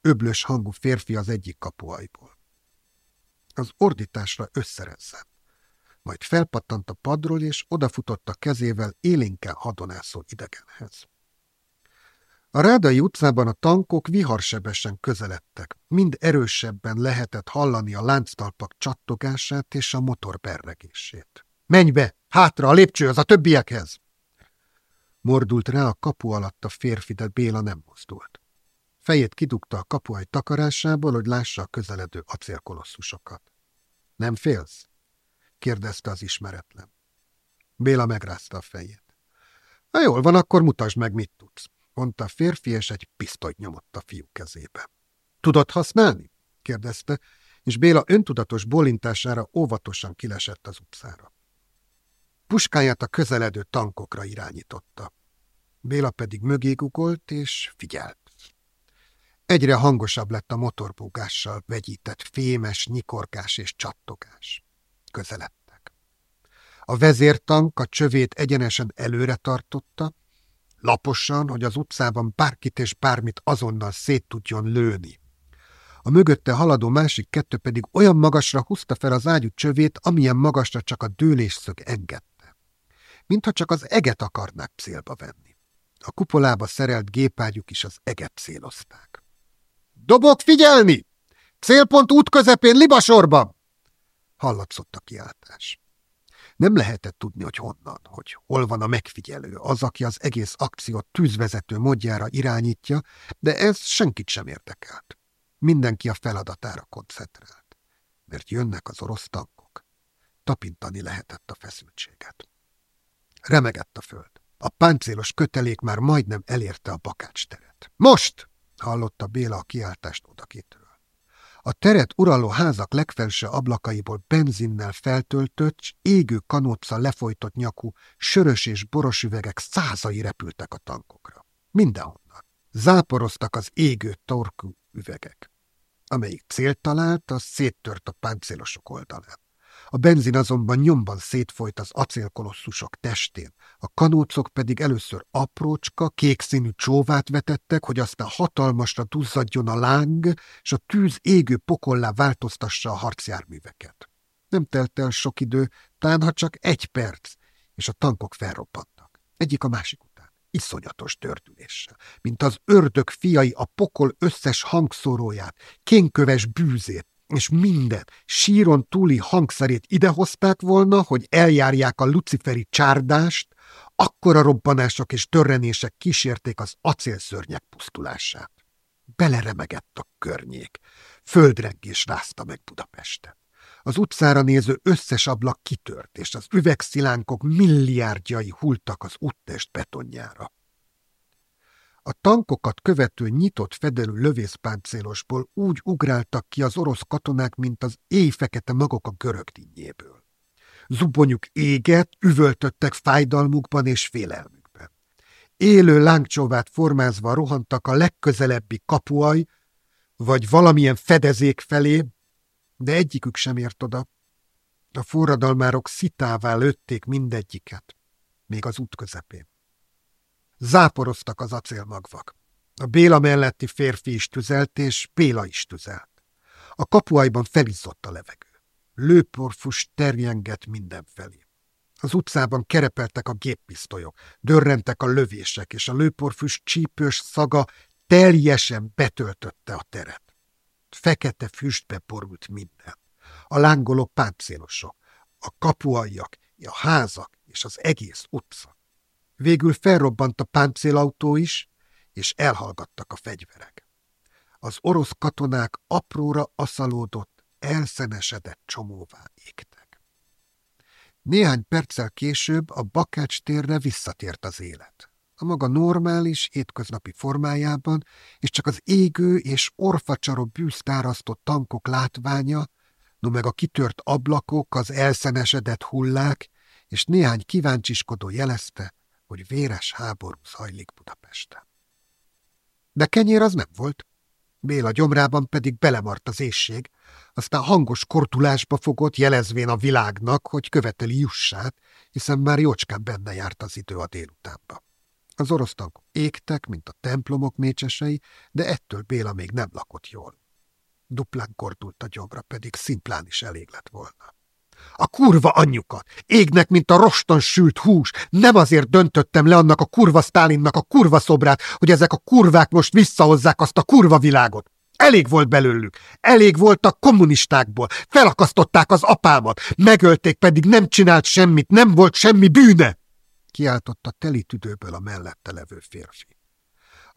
öblös hangú férfi az egyik kapuajból az ordításra összerezzen. Majd felpattant a padról, és odafutott a kezével élénken hadonászó idegenhez. A Rádai utcában a tankok viharsebesen közeledtek, mind erősebben lehetett hallani a lánctalpak csattogását és a motor berregését. – Menj be! Hátra, a lépcső az a többiekhez! Mordult rá a kapu alatt a férfi, de Béla nem mozdult. Fejét kidugta a kapuaj takarásából, hogy lássa a közeledő acélkolosszusokat. Nem félsz? kérdezte az ismeretlen. Béla megrázta a fejét. Na jól van, akkor mutasd meg, mit tudsz, mondta a férfi, és egy pisztolyt nyomott a fiú kezébe. Tudod használni? kérdezte, és Béla öntudatos bolintására óvatosan kilesett az utcára. Puskáját a közeledő tankokra irányította. Béla pedig mögé gugolt, és figyelt. Egyre hangosabb lett a motorbúgással vegyített fémes, nyikorkás és csattogás. Közeledtek. A vezértank a csövét egyenesen előre tartotta, laposan, hogy az utcában bárkit és bármit azonnal szét tudjon lőni. A mögötte haladó másik kettő pedig olyan magasra húzta fel az ágyú csövét, amilyen magasra csak a dőlésszög engedte. Mintha csak az eget akarnák célba venni. A kupolába szerelt gépágyuk is az eget célozták. Dobok figyelni! Célpont út közepén, libasorban! Hallatszott a kiáltás. Nem lehetett tudni, hogy honnan, hogy hol van a megfigyelő, az, aki az egész akciót tűzvezető módjára irányítja, de ez senkit sem érdekelt. Mindenki a feladatára koncentrált, mert jönnek az orosz tankok. Tapintani lehetett a feszültséget. Remegett a föld. A páncélos kötelék már majdnem elérte a bakács teret. Most! hallotta Béla a kiáltást odakitről. A teret uraló házak legfelső ablakaiból benzinnel feltöltött, égő kanóca lefolytott nyakú, sörös és boros üvegek százai repültek a tankokra. Mindenhonnan. Záporoztak az égő torkú üvegek. Amelyik célt talált, az széttört a páncélosok oldalán. A benzin azonban nyomban szétfolyt az acélkolosszusok testén, a kanócok pedig először aprócska, kék színű csóvát vetettek, hogy aztán hatalmasra duzzadjon a láng, és a tűz égő pokollá változtassa a harcjárműveket. Nem telt el sok idő, tán ha csak egy perc, és a tankok felroppantak. Egyik a másik után, iszonyatos törtüléssel, mint az ördög fiai a pokol összes hangszóróját, kénköves bűzét, és minden síron túli hangszerét idehozták volna, hogy eljárják a luciferi csárdást, akkora robbanások és törrenések kísérték az acélszörnyek pusztulását. Beleremegett a környék, földrengés rázta meg Budapestet. Az utcára néző összes ablak kitört, és az üvegszilánkok milliárdjai hultak az úttest betonjára. A tankokat követő nyitott fedelű lövészpáncélosból úgy ugráltak ki az orosz katonák, mint az éjfekete magok a görög dinnyéből. Zubonyuk éget, üvöltöttek fájdalmukban és félelmükben. Élő lángcsóvát formázva rohantak a legközelebbi kapuaj, vagy valamilyen fedezék felé, de egyikük sem ért oda. A forradalmárok szitává lőtték mindegyiket, még az út közepén. Záporoztak az acélmagvak. A Béla melletti férfi is tüzelt, és Béla is tüzelt. A kapuajban felizzott a levegő. Lőporfus terjengett mindenfelé. Az utcában kerepeltek a géppisztolyok, dörrentek a lövések, és a lőporfüst csípős szaga teljesen betöltötte a teret. Fekete füstbe borult minden. A lángoló páncélosok, a kapuajak, a házak és az egész utca. Végül felrobbant a páncélautó is, és elhallgattak a fegyverek. Az orosz katonák apróra aszalódott, elszenesedett csomóvá égtek. Néhány perccel később a Bakács térre visszatért az élet. A maga normális, étköznapi formájában, és csak az égő és orfacsaró bűztárasztott tankok látványa, no meg a kitört ablakok, az elszenesedett hullák, és néhány kíváncsiskodó jelezte, hogy véres háború zajlik Budapesten. De kenyér az nem volt. Béla gyomrában pedig belemart az ésség, aztán hangos kortulásba fogott, jelezvén a világnak, hogy követeli jussát, hiszen már jócskán benne járt az idő a délutánba. Az orosz tankok égtek, mint a templomok mécsesei, de ettől Béla még nem lakott jól. Duplán kordult a gyomra, pedig szimplán is elég lett volna. A kurva anyjukat! Égnek, mint a roston sült hús! Nem azért döntöttem le annak a kurva Sztálinnak a kurva szobrát, hogy ezek a kurvák most visszahozzák azt a kurva világot! Elég volt belőlük, elég volt a kommunistákból, felakasztották az apámat, megölték, pedig nem csinált semmit, nem volt semmi bűne! Kiáltotta teli tüdőből a mellette levő férfi.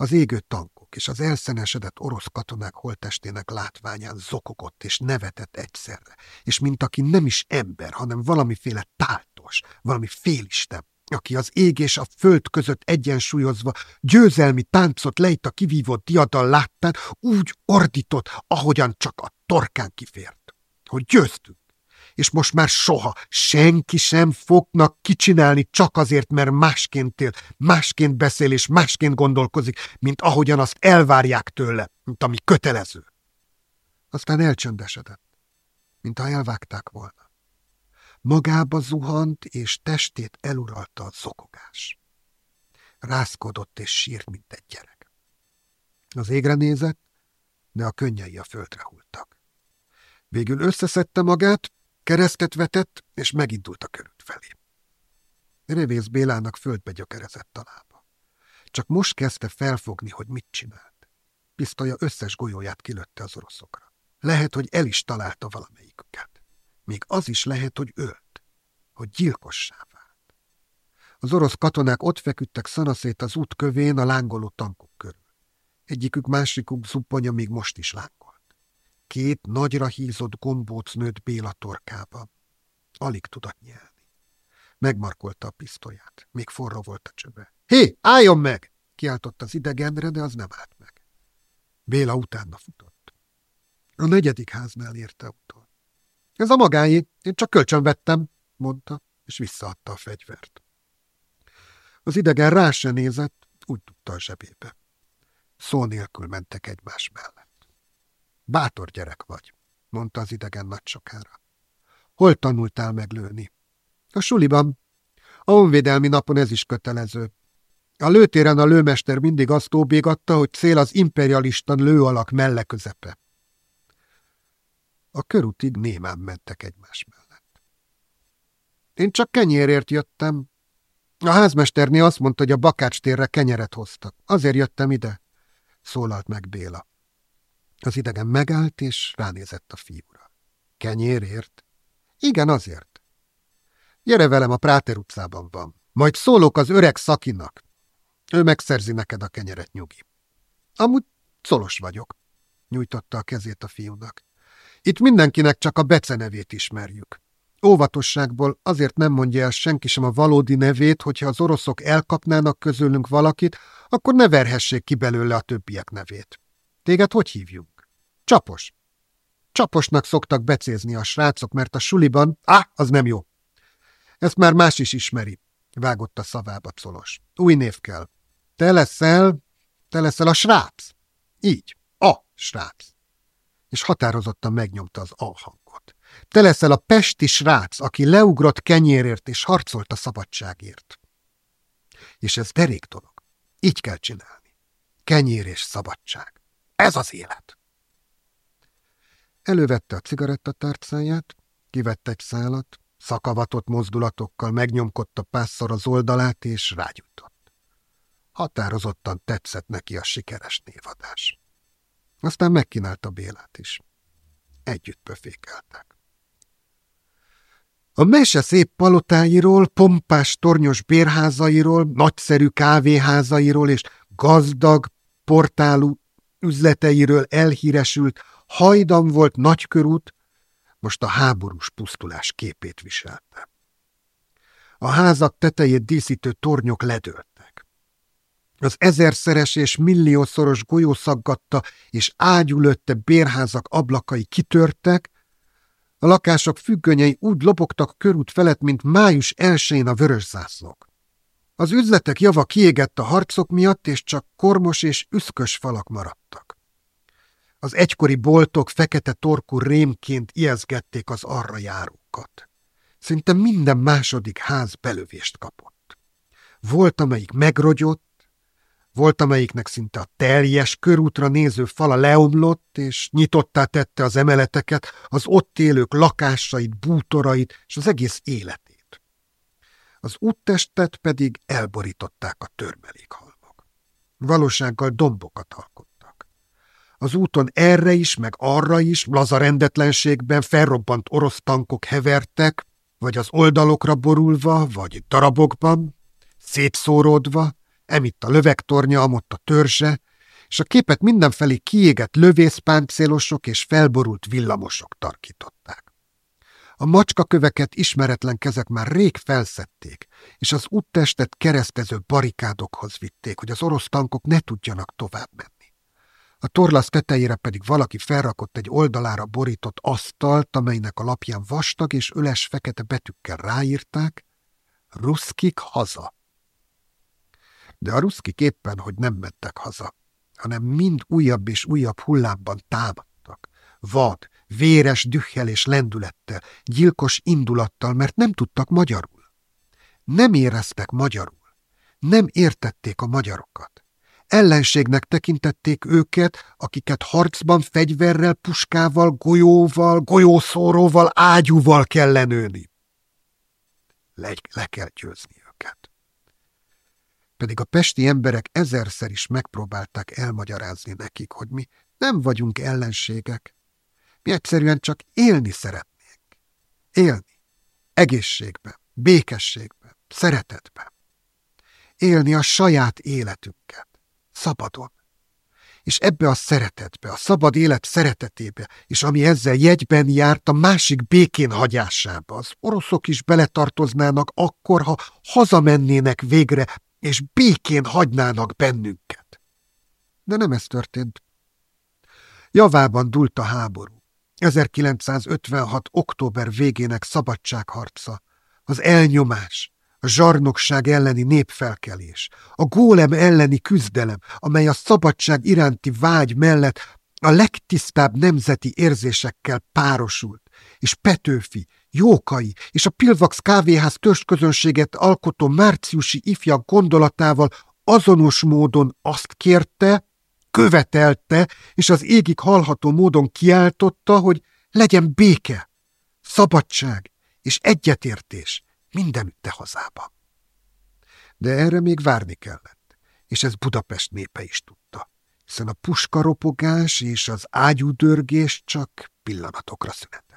Az égő tankok és az elszenesedett orosz katonák holtestének látványán zokogott és nevetett egyszerre, és mint aki nem is ember, hanem valamiféle táltos, valami félisten, aki az ég és a föld között egyensúlyozva győzelmi táncot lejt a kivívott diadal láttán, úgy ordított, ahogyan csak a torkán kifért, hogy győztünk és most már soha senki sem fognak kicsinálni csak azért, mert másként él, másként beszél és másként gondolkozik, mint ahogyan azt elvárják tőle, mint ami kötelező. Aztán elcsöndesedett, mintha elvágták volna. Magába zuhant, és testét eluralta a zokogás. Rászkodott és sírt, mint egy gyerek. Az égre nézett, de a könnyei a földre hultak. Végül összeszedte magát, Keresztet vetett, és megindult a körült felé. Revész Bélának földbe gyökerezett a lába. Csak most kezdte felfogni, hogy mit csinált. Pisztolya összes golyóját kilötte az oroszokra. Lehet, hogy el is találta valamelyiküket. Még az is lehet, hogy ölt, hogy gyilkossá vált. Az orosz katonák ott feküdtek szanaszét az út kövén a lángoló tankok körül. Egyikük másikuk zupponya még most is láng. Két nagyra hízott gombóc nőtt Béla torkába. Alig tudott nyelni. Megmarkolta a pisztolyát. Még forró volt a csöve. Hé, álljon meg! kiáltott az idegenre, de az nem állt meg. Béla utána futott. A negyedik háznál érte utol. Ez a magáé, én csak kölcsön vettem, mondta, és visszaadta a fegyvert. Az idegen rá se nézett, úgy tudta a zsebébe. Szó nélkül mentek egymás mellett. Bátor gyerek vagy, mondta az idegen nagy sokára. Hol tanultál meglőni? A suliban. A honvédelmi napon ez is kötelező. A lőtéren a lőmester mindig azt óbégatta, hogy cél az imperialista lőalak melle közepe. A körútig némán mentek egymás mellett. Én csak kenyérért jöttem. A házmesterné azt mondta, hogy a bakács térre kenyeret hoztak. Azért jöttem ide, szólalt meg Béla. Az idegen megállt, és ránézett a fiúra. Kenyérért? Igen, azért. Gyere velem, a Práter utcában van. Majd szólok az öreg szakinak. Ő megszerzi neked a kenyeret, nyugi. Amúgy szolos vagyok, nyújtotta a kezét a fiúnak. Itt mindenkinek csak a becenevét ismerjük. Óvatosságból azért nem mondja el senki sem a valódi nevét, hogyha az oroszok elkapnának közülünk valakit, akkor ne verhessék ki belőle a többiek nevét. Téged hogy hívjuk? Csapos. Csaposnak szoktak becézni a srácok, mert a suliban... Á, az nem jó. Ezt már más is ismeri, vágott a szavába Colos. Új név kell. Te leszel, te leszel a srác. Így, a srác. És határozottan megnyomta az a hangot. Te leszel a pesti srác, aki leugrott kenyérért és harcolt a szabadságért. És ez derék dolog. Így kell csinálni. Kenyér és szabadság. Ez az élet. Elővette a cigarettatárcáját, kivett egy szálat, Szakavatott mozdulatokkal megnyomkodta pásszor az oldalát, és rágyújtott. Határozottan tetszett neki a sikeres névadás. Aztán megkínálta Bélát is. Együtt pöfékeltek. A mese szép palotáiról, pompás tornyos bérházairól, nagyszerű kávéházairól és gazdag, portálú üzleteiről elhíresült, hajdan volt nagykörút, most a háborús pusztulás képét viselte. A házak tetejét díszítő tornyok ledőltek. Az ezerszeres és milliószoros golyó szaggatta és ágyulötte bérházak ablakai kitörtek, a lakások függönyei úgy lopogtak körút felett, mint május elsőjén a vörös zászlók. Az üzletek java kiégett a harcok miatt, és csak kormos és üszkös falak maradtak. Az egykori boltok fekete torkú rémként ijeszgették az arra járókat. Szinte minden második ház belövést kapott. Volt, amelyik megrogyott, volt, amelyiknek szinte a teljes körútra néző fala leomlott, és nyitottá tette az emeleteket, az ott élők lakásait, bútorait és az egész életét. Az úttestet pedig elborították a törmelékhalmok. Valósággal dombokat alkottak. Az úton erre is, meg arra is, laza rendetlenségben felrobbant orosz tankok hevertek, vagy az oldalokra borulva, vagy darabokban, szétszóródva, emitt a lövegtornya, amott a törzse, és a képet mindenfelé kiégett lövészpáncélosok és felborult villamosok tarkították. A macskaköveket ismeretlen kezek már rég felszették, és az úttestet keresztező barikádokhoz vitték, hogy az orosz tankok ne tudjanak tovább menni. A torlasz tetejére pedig valaki felrakott egy oldalára borított asztalt, amelynek a lapján vastag és öles fekete betűkkel ráírták, Ruszkik haza de a ruszkik éppen, hogy nem mentek haza, hanem mind újabb és újabb hullámban támadtak. Vad, véres dühhel és lendülettel, gyilkos indulattal, mert nem tudtak magyarul. Nem éreztek magyarul. Nem értették a magyarokat. Ellenségnek tekintették őket, akiket harcban fegyverrel, puskával, golyóval, golyószóróval, ágyúval kell lenőni. Le, le kell győzni őket pedig a pesti emberek ezerszer is megpróbálták elmagyarázni nekik, hogy mi nem vagyunk ellenségek. Mi egyszerűen csak élni szeretnénk. Élni. Egészségben, békességben, szeretetben. Élni a saját életünket. Szabadon. És ebbe a szeretetbe, a szabad élet szeretetébe, és ami ezzel jegyben járt a másik békén hagyásába, az oroszok is beletartoznának akkor, ha hazamennének végre és békén hagynának bennünket. De nem ez történt. Javában dúlt a háború. 1956. október végének szabadságharca, az elnyomás, a zsarnokság elleni népfelkelés, a gólem elleni küzdelem, amely a szabadság iránti vágy mellett a legtisztább nemzeti érzésekkel párosult, és Petőfi, Jókai és a Pilvax kávéház közönséget alkotó márciusi ifjak gondolatával azonos módon azt kérte, követelte, és az égig hallható módon kiáltotta, hogy legyen béke, szabadság és egyetértés mindenütte hazában. De erre még várni kellett, és ez Budapest népe is tudta, hiszen a puskaropogás és az ágyúdörgés csak pillanatokra szünet.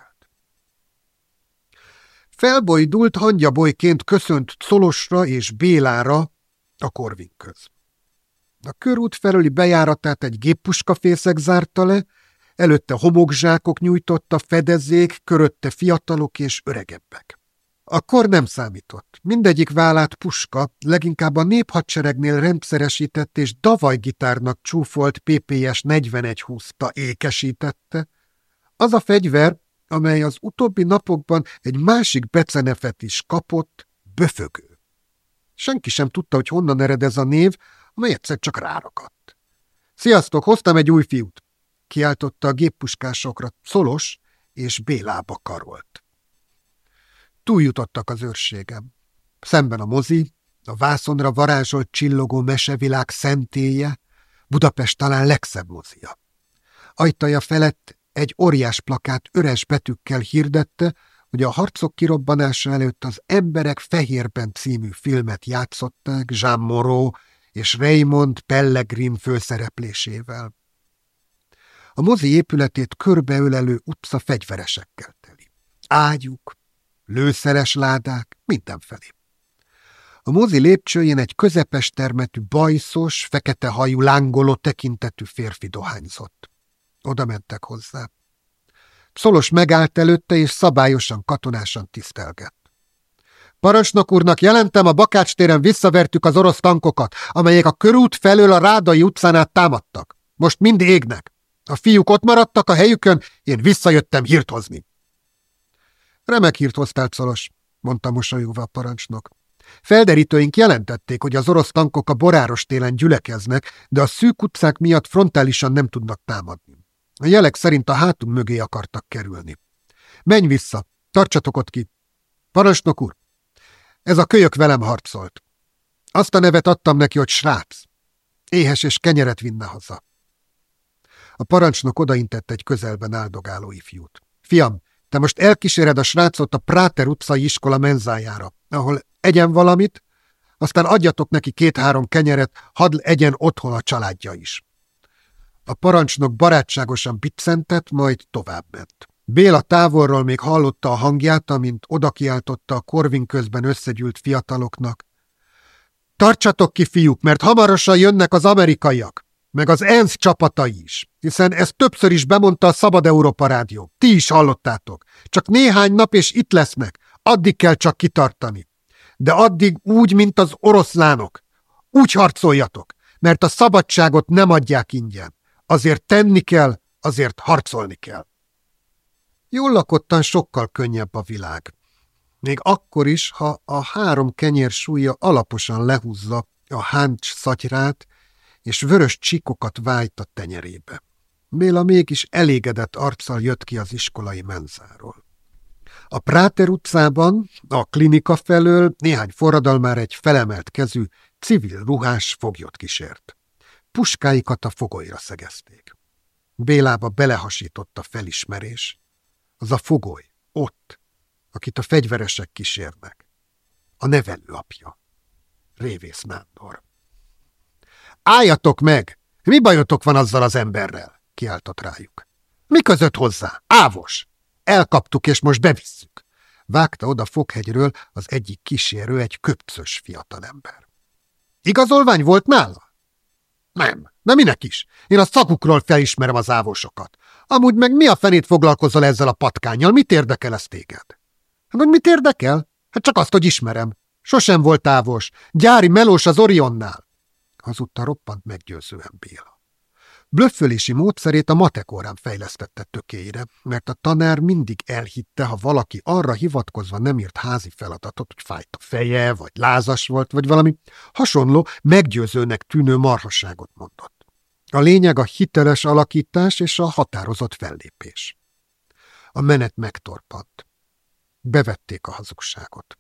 Felbojdult hangyabolyként köszönt Szolosra és Bélára a korvinköz. A körút felüli bejáratát egy géppuskafészek zárta le, előtte homokzsákok nyújtotta fedezék, körötte fiatalok és öregebbek. A nem számított. Mindegyik vállát puska, leginkább a néphadseregnél rendszeresített és davajgitárnak csúfolt PPS 41 húzta ékesítette. Az a fegyver, amely az utóbbi napokban egy másik becenefet is kapott, böfögő. Senki sem tudta, hogy honnan ered ez a név, amely egyszer csak rárakadt. Sziasztok, hoztam egy új fiút! kiáltotta a géppuskásokra Szolos és Bélába karolt. Túljutottak az őrségem. Szemben a mozi, a vászonra varázsolt csillogó mesevilág szentélye, Budapest talán legszebb mozia. Ajtaja felett egy óriás plakát öres betűkkel hirdette, hogy a harcok kirobbanása előtt az Emberek Fehérben című filmet játszották Jean Moreau és Raymond Pellegrin főszereplésével. A mozi épületét körbeölelő utca fegyveresekkel teli. Ágyuk, lőszeres ládák, mindenfelé. A mozi lépcsőjén egy közepes termetű, bajszos, fekete hajú, lángoló tekintetű férfi dohányzott. Oda mentek hozzá. Szolos megállt előtte, és szabályosan, katonásan tisztelgett. Parancsnok úrnak jelentem, a Bakács téren visszavertük az orosz tankokat, amelyek a körút felől a Rádai utcán át támadtak. Most mind égnek. A fiúk ott maradtak a helyükön, én visszajöttem hírt hozni. Remek hírt hoztál, Szolos, mondta mosolyogva a parancsnok. Felderítőink jelentették, hogy az orosz tankok a Boráros télen gyülekeznek, de a szűk utcák miatt frontálisan nem tudnak támadni. A jelek szerint a hátunk mögé akartak kerülni. Menj vissza, tartsatok ott ki. Parancsnok úr, ez a kölyök velem harcolt. Azt a nevet adtam neki, hogy srác. Éhes és kenyeret vinne haza. A parancsnok odaintett egy közelben áldogáló ifjút. Fiam, te most elkíséred a srácot a Práter utcai iskola menzájára, ahol egyen valamit, aztán adjatok neki két-három kenyeret, hadd egyen otthon a családja is. A parancsnok barátságosan piccentett, majd továbbment. Béla távolról még hallotta a hangját, amint odakiáltotta a korvin közben összegyűlt fiataloknak. Tartsatok ki, fiúk, mert hamarosan jönnek az amerikaiak, meg az ENSZ csapatai is, hiszen ezt többször is bemondta a Szabad Európa Rádió. Ti is hallottátok. Csak néhány nap és itt lesznek. Addig kell csak kitartani. De addig úgy, mint az oroszlánok. Úgy harcoljatok, mert a szabadságot nem adják ingyen. Azért tenni kell, azért harcolni kell. Jól lakottan sokkal könnyebb a világ. Még akkor is, ha a három kenyér súlya alaposan lehúzza a háncs szatyrát, és vörös csikokat vájt a tenyerébe. Béla mégis elégedett arccal jött ki az iskolai menzáról. A Práter utcában, a klinika felől néhány forradalmár egy felemelt kezű, civil ruhás foglyot kísért. Puskáikat a fogolyra szegezték. Bélába belehasított a felismerés. Az a fogoly, ott, akit a fegyveresek kísérnek. A nevelő apja. Révész Nándor. Álljatok meg! Mi bajotok van azzal az emberrel? kiáltott rájuk. Mi között hozzá? Ávos! Elkaptuk, és most bevisszük. Vágta oda Fokhegyről az egyik kísérő, egy köpcös fiatalember. Igazolvány volt nála? Nem, de minek is? Én a szakukról felismerem az ávosokat. Amúgy meg mi a fenét foglalkozol ezzel a patkányjal? Mit érdekel ez téged? Hát, hogy mit érdekel? Hát csak azt, hogy ismerem. Sosem volt távos. Gyári melós az Orionnál. Hazudta roppant meggyőzően Béla. Blöffölési módszerét a matekórán fejlesztette tökéire, mert a tanár mindig elhitte, ha valaki arra hivatkozva nem írt házi feladatot, hogy fájt a feje, vagy lázas volt, vagy valami hasonló, meggyőzőnek tűnő marhasságot mondott. A lényeg a hiteles alakítás és a határozott fellépés. A menet megtorpant. Bevették a hazugságot.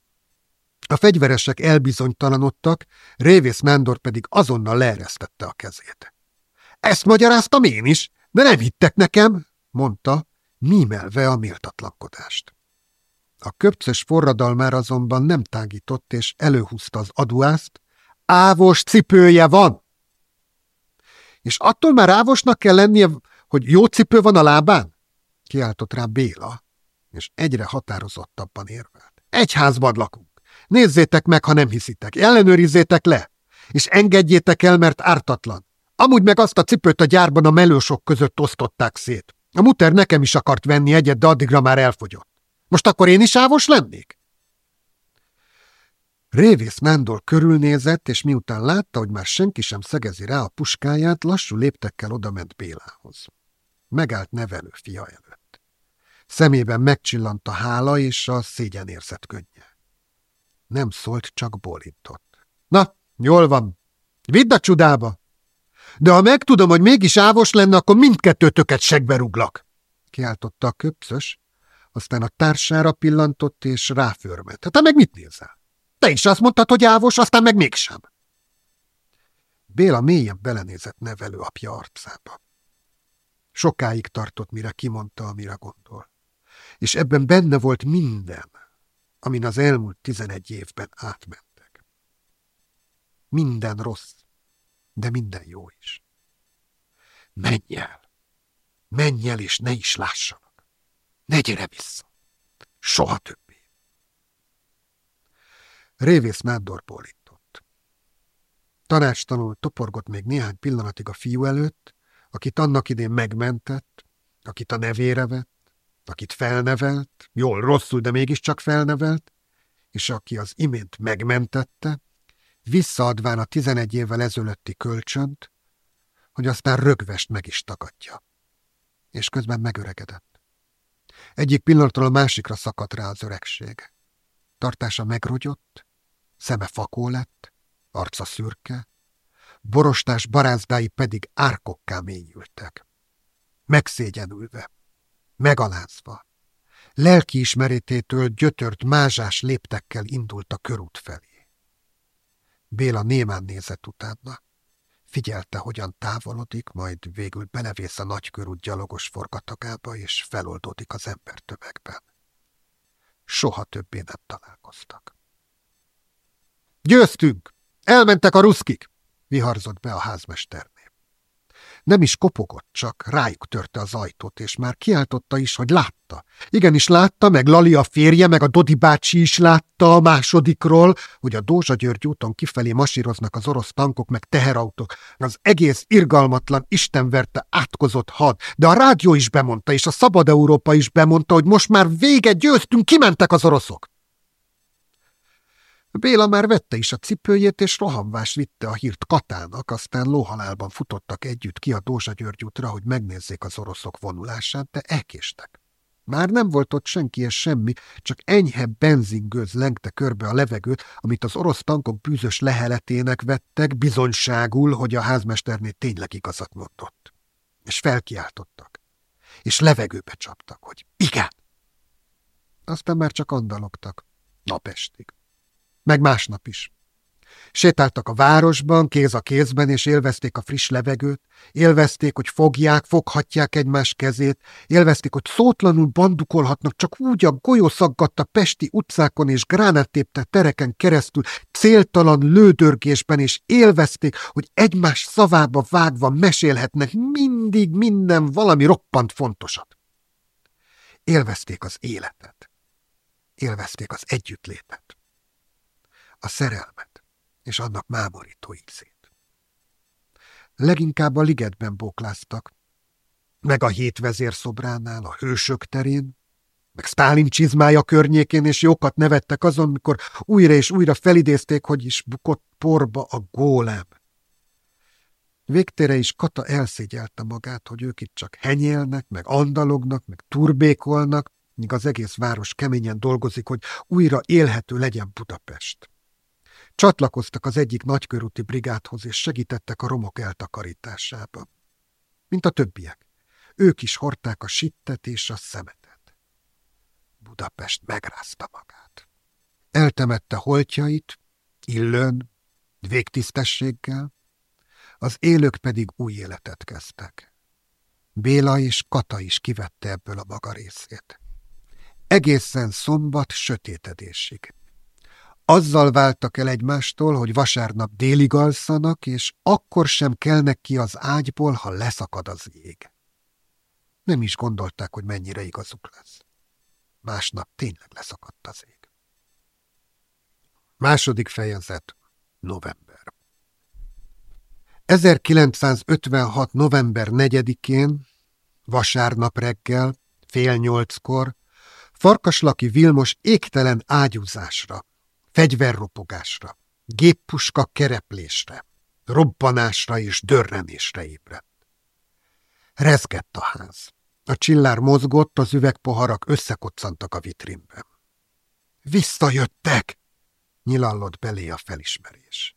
A fegyveresek elbizonytalanodtak, Révész Nándor pedig azonnal leeresztette a kezét. Ezt magyaráztam én is, de nem hittek nekem, mondta, mímelve a méltatlankodást. A köpcös forradalmár azonban nem tágított, és előhúzta az aduászt. Ávos cipője van! És attól már ávosnak kell lennie, hogy jó cipő van a lábán? Kiáltott rá Béla, és egyre határozottabban érvelt. Egy házban lakunk. Nézzétek meg, ha nem hiszitek. Ellenőrizzétek le, és engedjétek el, mert ártatlan. Amúgy meg azt a cipőt a gyárban a melősok között osztották szét. A muter nekem is akart venni egyet, de addigra már elfogyott. Most akkor én is ávos lennék? Révész Nándor körülnézett, és miután látta, hogy már senki sem szegezi rá a puskáját, lassú léptekkel odament Bélához. Megállt nevelő fia előtt. Szemében megcsillant a hála és a szégyenérzet könnye. Nem szólt, csak bólintott. Na, jól van. Vidd a csudába! De ha megtudom, hogy mégis ávos lenne, akkor mindkettőtöket segbe ruglak. Kiáltotta a köpszös, aztán a társára pillantott és ráförmet. Hát te meg mit nézel? Te is azt mondtad, hogy ávos, aztán meg mégsem. Béla mélyen belenézett nevelő apja arcába. Sokáig tartott, mire kimondta, amire gondol. és ebben benne volt minden, amin az elmúlt tizenegy évben átmentek. Minden rossz, de minden jó is. Menj el! Menj el, és ne is lássanak! Ne gyere vissza! Soha többé! Révész Nándor bólított. Tanácstanul toporgott még néhány pillanatig a fiú előtt, akit annak idén megmentett, akit a nevére vett, akit felnevelt, jól rosszul, de mégiscsak felnevelt, és aki az imént megmentette, visszaadván a tizenegy évvel ezelőtti kölcsönt, hogy aztán rögvest meg is tagadja. És közben megöregedett. Egyik pillanatról a másikra szakadt rá az öregség. Tartása megrogyott, szeme fakó lett, arca szürke, borostás barázdái pedig árkokká mélyültek. Megszégyenülve, megalázva, lelkiismeretétől gyötört mázsás léptekkel indult a körút felé. Béla némán nézett utána. Figyelte, hogyan távolodik, majd végül belevész a nagykörút gyalogos forgatagába, és feloldódik az embertömegben. Soha többé nem találkoztak. Győztünk! Elmentek a ruszkik! viharzott be a házmester. Nem is kopogott, csak rájuk törte az ajtót, és már kiáltotta is, hogy látta. Igenis látta, meg Lali a férje, meg a Dodi bácsi is látta a másodikról, hogy a Dózsa György úton kifelé masíroznak az orosz tankok, meg teherautók. Az egész irgalmatlan, istenverte átkozott had, de a rádió is bemondta, és a Szabad Európa is bemondta, hogy most már vége, győztünk, kimentek az oroszok. Béla már vette is a cipőjét, és rohamvás vitte a hírt Katának, aztán lóhalálban futottak együtt ki a Dózsa György útra, hogy megnézzék az oroszok vonulását, de elkéstek. Már nem volt ott senki és semmi, csak enyhe benzingőz lengte körbe a levegőt, amit az orosz tankok bűzös leheletének vettek, bizonyságul, hogy a házmesterné tényleg igazat mondott. És felkiáltottak. És levegőbe csaptak, hogy igen. Aztán már csak andalogtak. Napestig meg másnap is. Sétáltak a városban, kéz a kézben, és élvezték a friss levegőt, élvezték, hogy fogják, foghatják egymás kezét, élvezték, hogy szótlanul bandukolhatnak csak úgy a golyószaggatta pesti utcákon és gránáttépte tereken keresztül, céltalan lődörgésben, és élvezték, hogy egymás szavába vágva mesélhetnek mindig minden valami roppant fontosat. Élvezték az életet. Élvezték az együttlétet a szerelmet és annak mámorító ízét. Leginkább a ligetben bókláztak, meg a hétvezér szobránál, a hősök terén, meg Stálin csizmája környékén, és jókat nevettek azon, mikor újra és újra felidézték, hogy is bukott porba a gólem. Végtére is Kata elszégyelte magát, hogy ők itt csak henyélnek, meg andalognak, meg turbékolnak, míg az egész város keményen dolgozik, hogy újra élhető legyen Budapest. Csatlakoztak az egyik nagykörúti brigádhoz, és segítettek a romok eltakarításába. Mint a többiek. Ők is hordták a sittet és a szemetet. Budapest megrázta magát. Eltemette holtjait, illőn, végtisztességgel, az élők pedig új életet kezdtek. Béla és Kata is kivette ebből a maga részét. Egészen szombat sötétedésig. Azzal váltak el egymástól, hogy vasárnap délig alszanak, és akkor sem kelnek ki az ágyból, ha leszakad az ég. Nem is gondolták, hogy mennyire igazuk lesz. Másnap tényleg leszakadt az ég. Második fejezet. November. 1956. november 4-én, vasárnap reggel, fél nyolckor, Farkaslaki Vilmos égtelen ágyúzásra, fegyverropogásra, géppuska kereplésre, robbanásra és dörrenésre ébredt. Rezgett a ház. A csillár mozgott, az üvegpoharak összekoccantak a vitrínben. Visszajöttek! nyilallott belé a felismerés.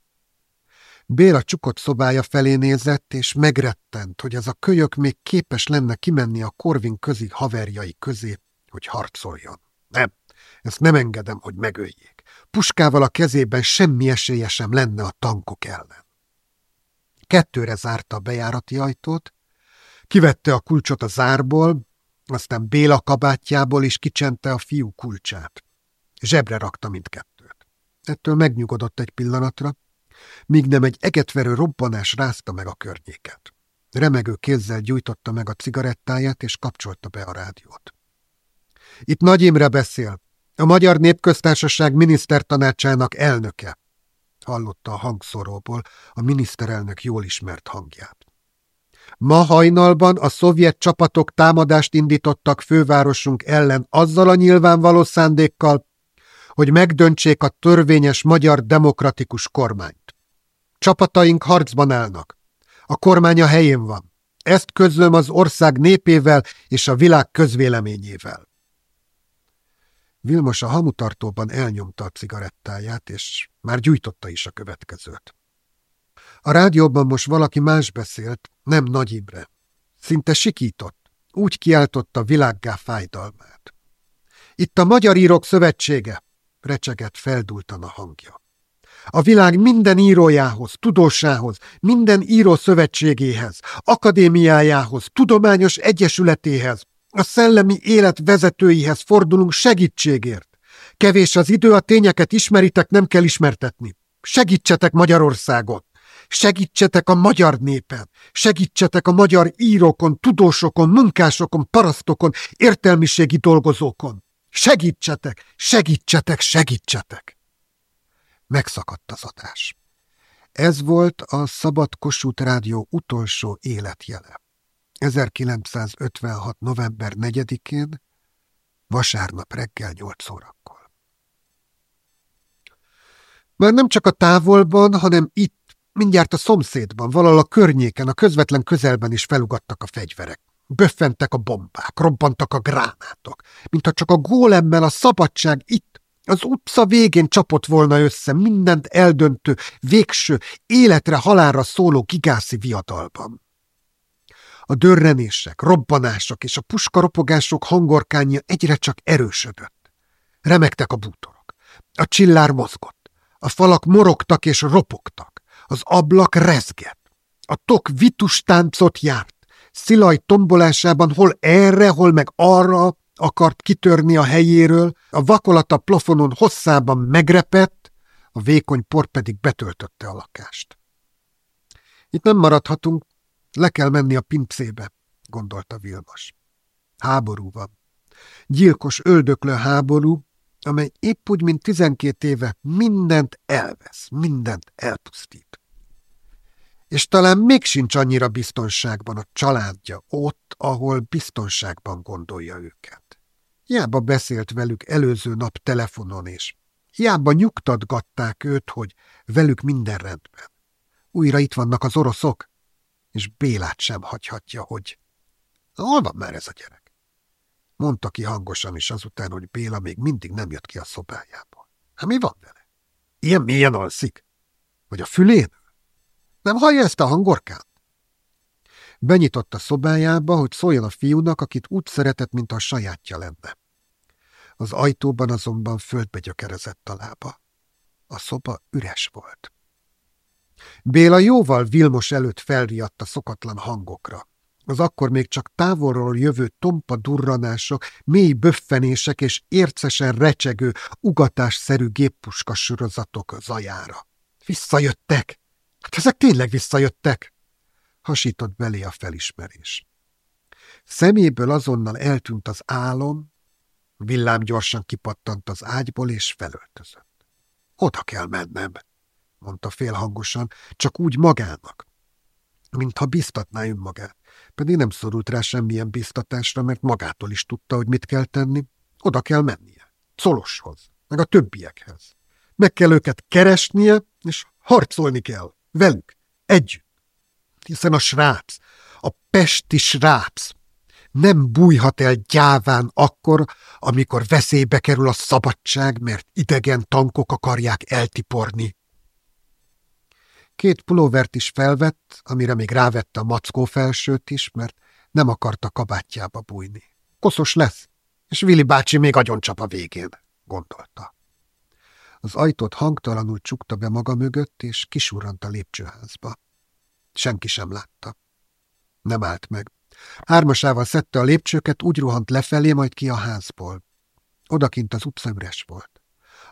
Béla csukott szobája felé nézett, és megrettent, hogy ez a kölyök még képes lenne kimenni a korvin közi haverjai közé, hogy harcoljon. Nem, ezt nem engedem, hogy megöljék. Puskával a kezében semmi esélye sem lenne a tankok ellen. Kettőre zárta a bejárati ajtót, kivette a kulcsot a zárból, Aztán Béla kabátjából is kicsente a fiú kulcsát. Zsebre rakta mindkettőt. Ettől megnyugodott egy pillanatra, míg nem egy egetverő robbanás rázta meg a környéket. Remegő kézzel gyújtotta meg a cigarettáját, és kapcsolta be a rádiót. Itt Nagy Imre beszél, a Magyar Népköztársaság minisztertanácsának elnöke, hallotta a hangszoróból a miniszterelnök jól ismert hangját. Ma hajnalban a szovjet csapatok támadást indítottak fővárosunk ellen azzal a nyilvánvaló szándékkal, hogy megdöntsék a törvényes magyar demokratikus kormányt. Csapataink harcban állnak. A kormány a helyén van. Ezt közlöm az ország népével és a világ közvéleményével. Vilmos a hamutartóban elnyomta a cigarettáját, és már gyújtotta is a következőt. A rádióban most valaki más beszélt, nem Nagy Imre. Szinte sikított, úgy kiáltotta világgá fájdalmát. Itt a Magyar Írók Szövetsége, recsegett feldultan a hangja. A világ minden írójához, tudósához, minden író szövetségéhez, akadémiájához, tudományos egyesületéhez, a szellemi élet vezetőihez fordulunk segítségért. Kevés az idő, a tényeket ismeritek, nem kell ismertetni. Segítsetek Magyarországon! Segítsetek a magyar népen! Segítsetek a magyar írókon, tudósokon, munkásokon, parasztokon, értelmiségi dolgozókon! Segítsetek! Segítsetek! Segítsetek! Megszakadt az adás. Ez volt a Szabad Kossuth Rádió utolsó életjele. 1956. november 4-én, vasárnap reggel 8 órakor. Már nem csak a távolban, hanem itt, mindjárt a szomszédban, valahol a környéken, a közvetlen közelben is felugattak a fegyverek. Böffentek a bombák, robbantak a gránátok, mintha csak a gólemmel a szabadság itt, az utca végén csapott volna össze mindent eldöntő, végső, életre halálra szóló gigászi viadalban. A dörrenések, robbanások és a puskaropogások hangorkánya egyre csak erősödött. Remektek a bútorok. A csillár mozgott. A falak morogtak és ropogtak. Az ablak rezgett. A tok vitus járt. Szilaj tombolásában hol erre, hol meg arra akart kitörni a helyéről, a vakolata plafonon hosszában megrepett, a vékony por pedig betöltötte a lakást. Itt nem maradhatunk, le kell menni a pincébe, gondolta Vilmos. Háború van. Gyilkos, öldöklő háború, amely épp úgy, mint tizenkét éve mindent elvesz, mindent elpusztít. És talán még sincs annyira biztonságban a családja ott, ahol biztonságban gondolja őket. Hiába beszélt velük előző nap telefonon, és hiába nyugtatgatták őt, hogy velük minden rendben. Újra itt vannak az oroszok, és Bélát sem hagyhatja, hogy... Hol van már ez a gyerek? Mondta ki hangosan is azután, hogy Béla még mindig nem jött ki a szobájából. Hát mi van vele? Ilyen mélyen alszik? Vagy a fülén? Nem hallja ezt a hangorkát? Benyitott a szobájába, hogy szóljon a fiúnak, akit úgy szeretett, mint a sajátja lenne. Az ajtóban azonban földbe gyökerezett a lába. A szoba üres volt. Béla jóval Vilmos előtt felriadt a szokatlan hangokra. Az akkor még csak távolról jövő tompa durranások, mély böffenések és ércesen recsegő, ugatásszerű géppuska sorozatok zajára. Visszajöttek! Hát ezek tényleg visszajöttek! Hasított belé a felismerés. Szeméből azonnal eltűnt az álom, villám gyorsan kipattant az ágyból és felöltözött. Oda kell mennem, mondta félhangosan, csak úgy magának. Mintha biztatná önmagát, pedig nem szorult rá semmilyen biztatásra, mert magától is tudta, hogy mit kell tenni. Oda kell mennie. Szoloshoz, meg a többiekhez. Meg kell őket keresnie, és harcolni kell. Velük. Együtt. Hiszen a srác, a pesti srác nem bújhat el gyáván akkor, amikor veszélybe kerül a szabadság, mert idegen tankok akarják eltiporni. Két pulóvert is felvett, amire még rávette a mackó felsőt is, mert nem akarta kabátjába bújni. Koszos lesz, és Vili bácsi még agyoncsap a végén, gondolta. Az ajtót hangtalanul csukta be maga mögött, és kisurrant a lépcsőházba. Senki sem látta. Nem állt meg. Hármasával szedte a lépcsőket, úgy rohant lefelé, majd ki a házból. Odakint az utca üres volt.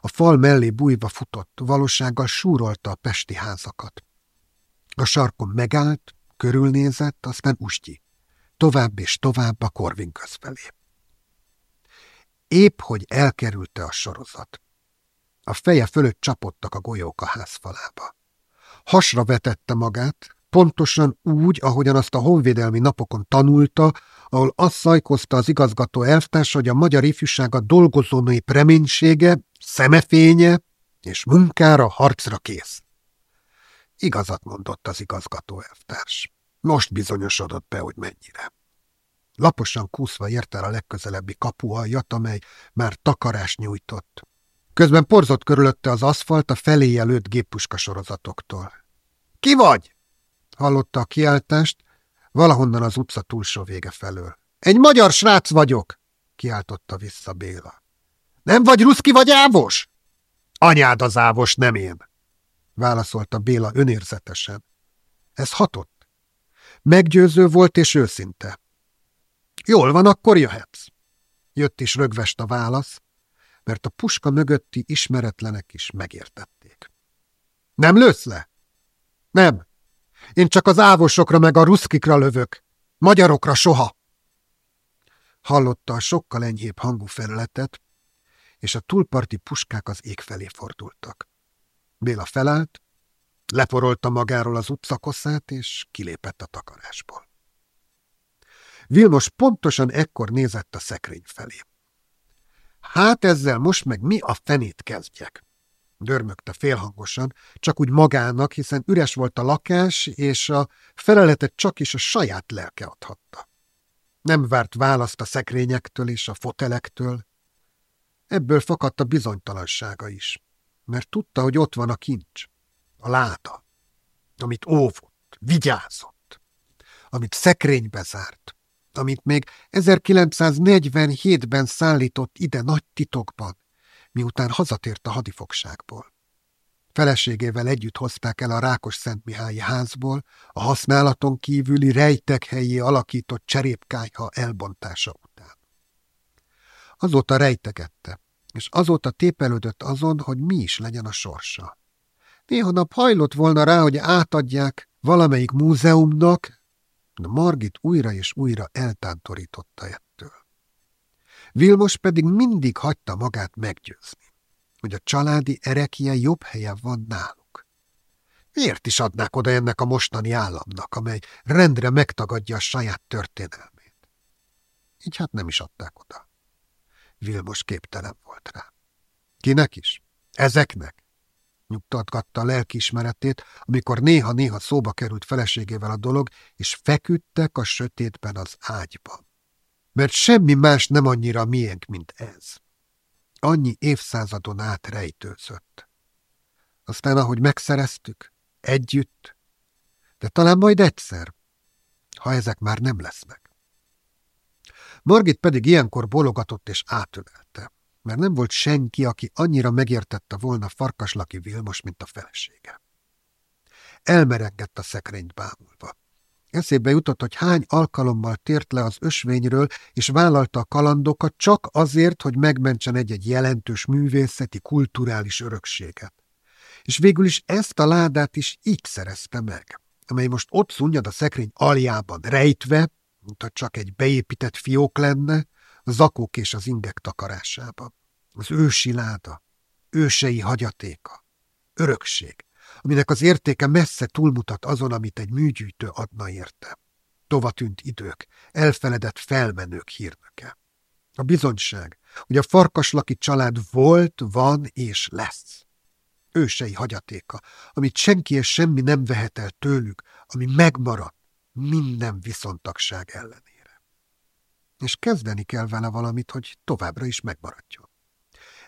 A fal mellé bújva futott, valósággal súrolta a pesti házakat. A sarkon megállt, körülnézett, aztán ustyi. Tovább és tovább a Korvin felé. Épp, hogy elkerülte a sorozat. A feje fölött csapottak a golyók a házfalába. Hasra vetette magát, pontosan úgy, ahogyan azt a honvédelmi napokon tanulta, ahol azt szajkozta az igazgató elvtárs, hogy a magyar ifjúság a dolgozónői reménysége, szemefénye és munkára, harcra kész. Igazat mondott az igazgató elvtárs. Most bizonyosodott be, hogy mennyire. Laposan kúszva ért el a legközelebbi kapualjat, amely már takarás nyújtott. Közben porzott körülötte az aszfalt a felé előtt géppuska sorozatoktól. – Ki vagy? – hallotta a kiáltást, valahonnan az utca túlsó vége felől. – Egy magyar srác vagyok! – kiáltotta vissza Béla. – Nem vagy ruszki vagy ávos? – Anyád az ávos, nem én! – válaszolta Béla önérzetesen. Ez hatott. Meggyőző volt és őszinte. Jól van, akkor jöhetsz. Jött is rögvest a válasz, mert a puska mögötti ismeretlenek is megértették. Nem lősz le? Nem. Én csak az ávosokra meg a ruszkikra lövök. Magyarokra soha. Hallotta a sokkal enyhébb hangú feleletet, és a túlparti puskák az ég felé fordultak. Béla felállt, leporolta magáról az utcakosszát, és kilépett a takarásból. Vilmos pontosan ekkor nézett a szekrény felé. Hát ezzel most meg mi a fenét kezdjek? Dörmögte félhangosan, csak úgy magának, hiszen üres volt a lakás, és a feleletet csak is a saját lelke adhatta. Nem várt választ a szekrényektől és a fotelektől. Ebből fakadt a bizonytalansága is, mert tudta, hogy ott van a kincs, a láda, amit óvott, vigyázott, amit szekrénybe zárt, amit még 1947-ben szállított ide nagy titokban, miután hazatért a hadifogságból. Feleségével együtt hozták el a Rákos Szentmihályi házból, a használaton kívüli rejtek helyé alakított cserépkájha elbontása után. Azóta rejtegette, és azóta tépelődött azon, hogy mi is legyen a sorsa. Néha nap hajlott volna rá, hogy átadják valamelyik múzeumnak, de Margit újra és újra eltántorította. Vilmos pedig mindig hagyta magát meggyőzni, hogy a családi erekje jobb helye van náluk. Miért is adnák oda ennek a mostani államnak, amely rendre megtagadja a saját történelmét? Így hát nem is adták oda. Vilmos képtelen volt rá. Kinek is? Ezeknek? nyugtatgatta a lelkiismeretét, amikor néha-néha szóba került feleségével a dolog, és feküdtek a sötétben az ágyban. Mert semmi más nem annyira miénk, mint ez. Annyi évszázadon át rejtőzött. Aztán, ahogy megszereztük, együtt, de talán majd egyszer, ha ezek már nem lesznek. Margit pedig ilyenkor bologatott és átölelte mert nem volt senki, aki annyira megértette volna farkaslaki Vilmos, mint a felesége. Elmerengett a szekrényt bámulva. Eszébe jutott, hogy hány alkalommal tért le az ösvényről, és vállalta a kalandokat csak azért, hogy megmentsen egy-egy jelentős művészeti, kulturális örökséget. És végül is ezt a ládát is így szerezte meg, amely most ott szunnyad a szekrény aljában rejtve, mint csak egy beépített fiók lenne, a zakók és az ingek takarásába. Az ősi láda, ősei hagyatéka, örökség, aminek az értéke messze túlmutat azon, amit egy műgyűjtő adna érte. Tovatűnt idők, elfeledett felmenők hírnöke. A bizonyság, hogy a farkaslaki család volt, van és lesz. Ősei hagyatéka, amit senki és semmi nem vehet el tőlük, ami megmarad minden viszontagság ellenére és kezdeni kell vele valamit, hogy továbbra is megmaradjon.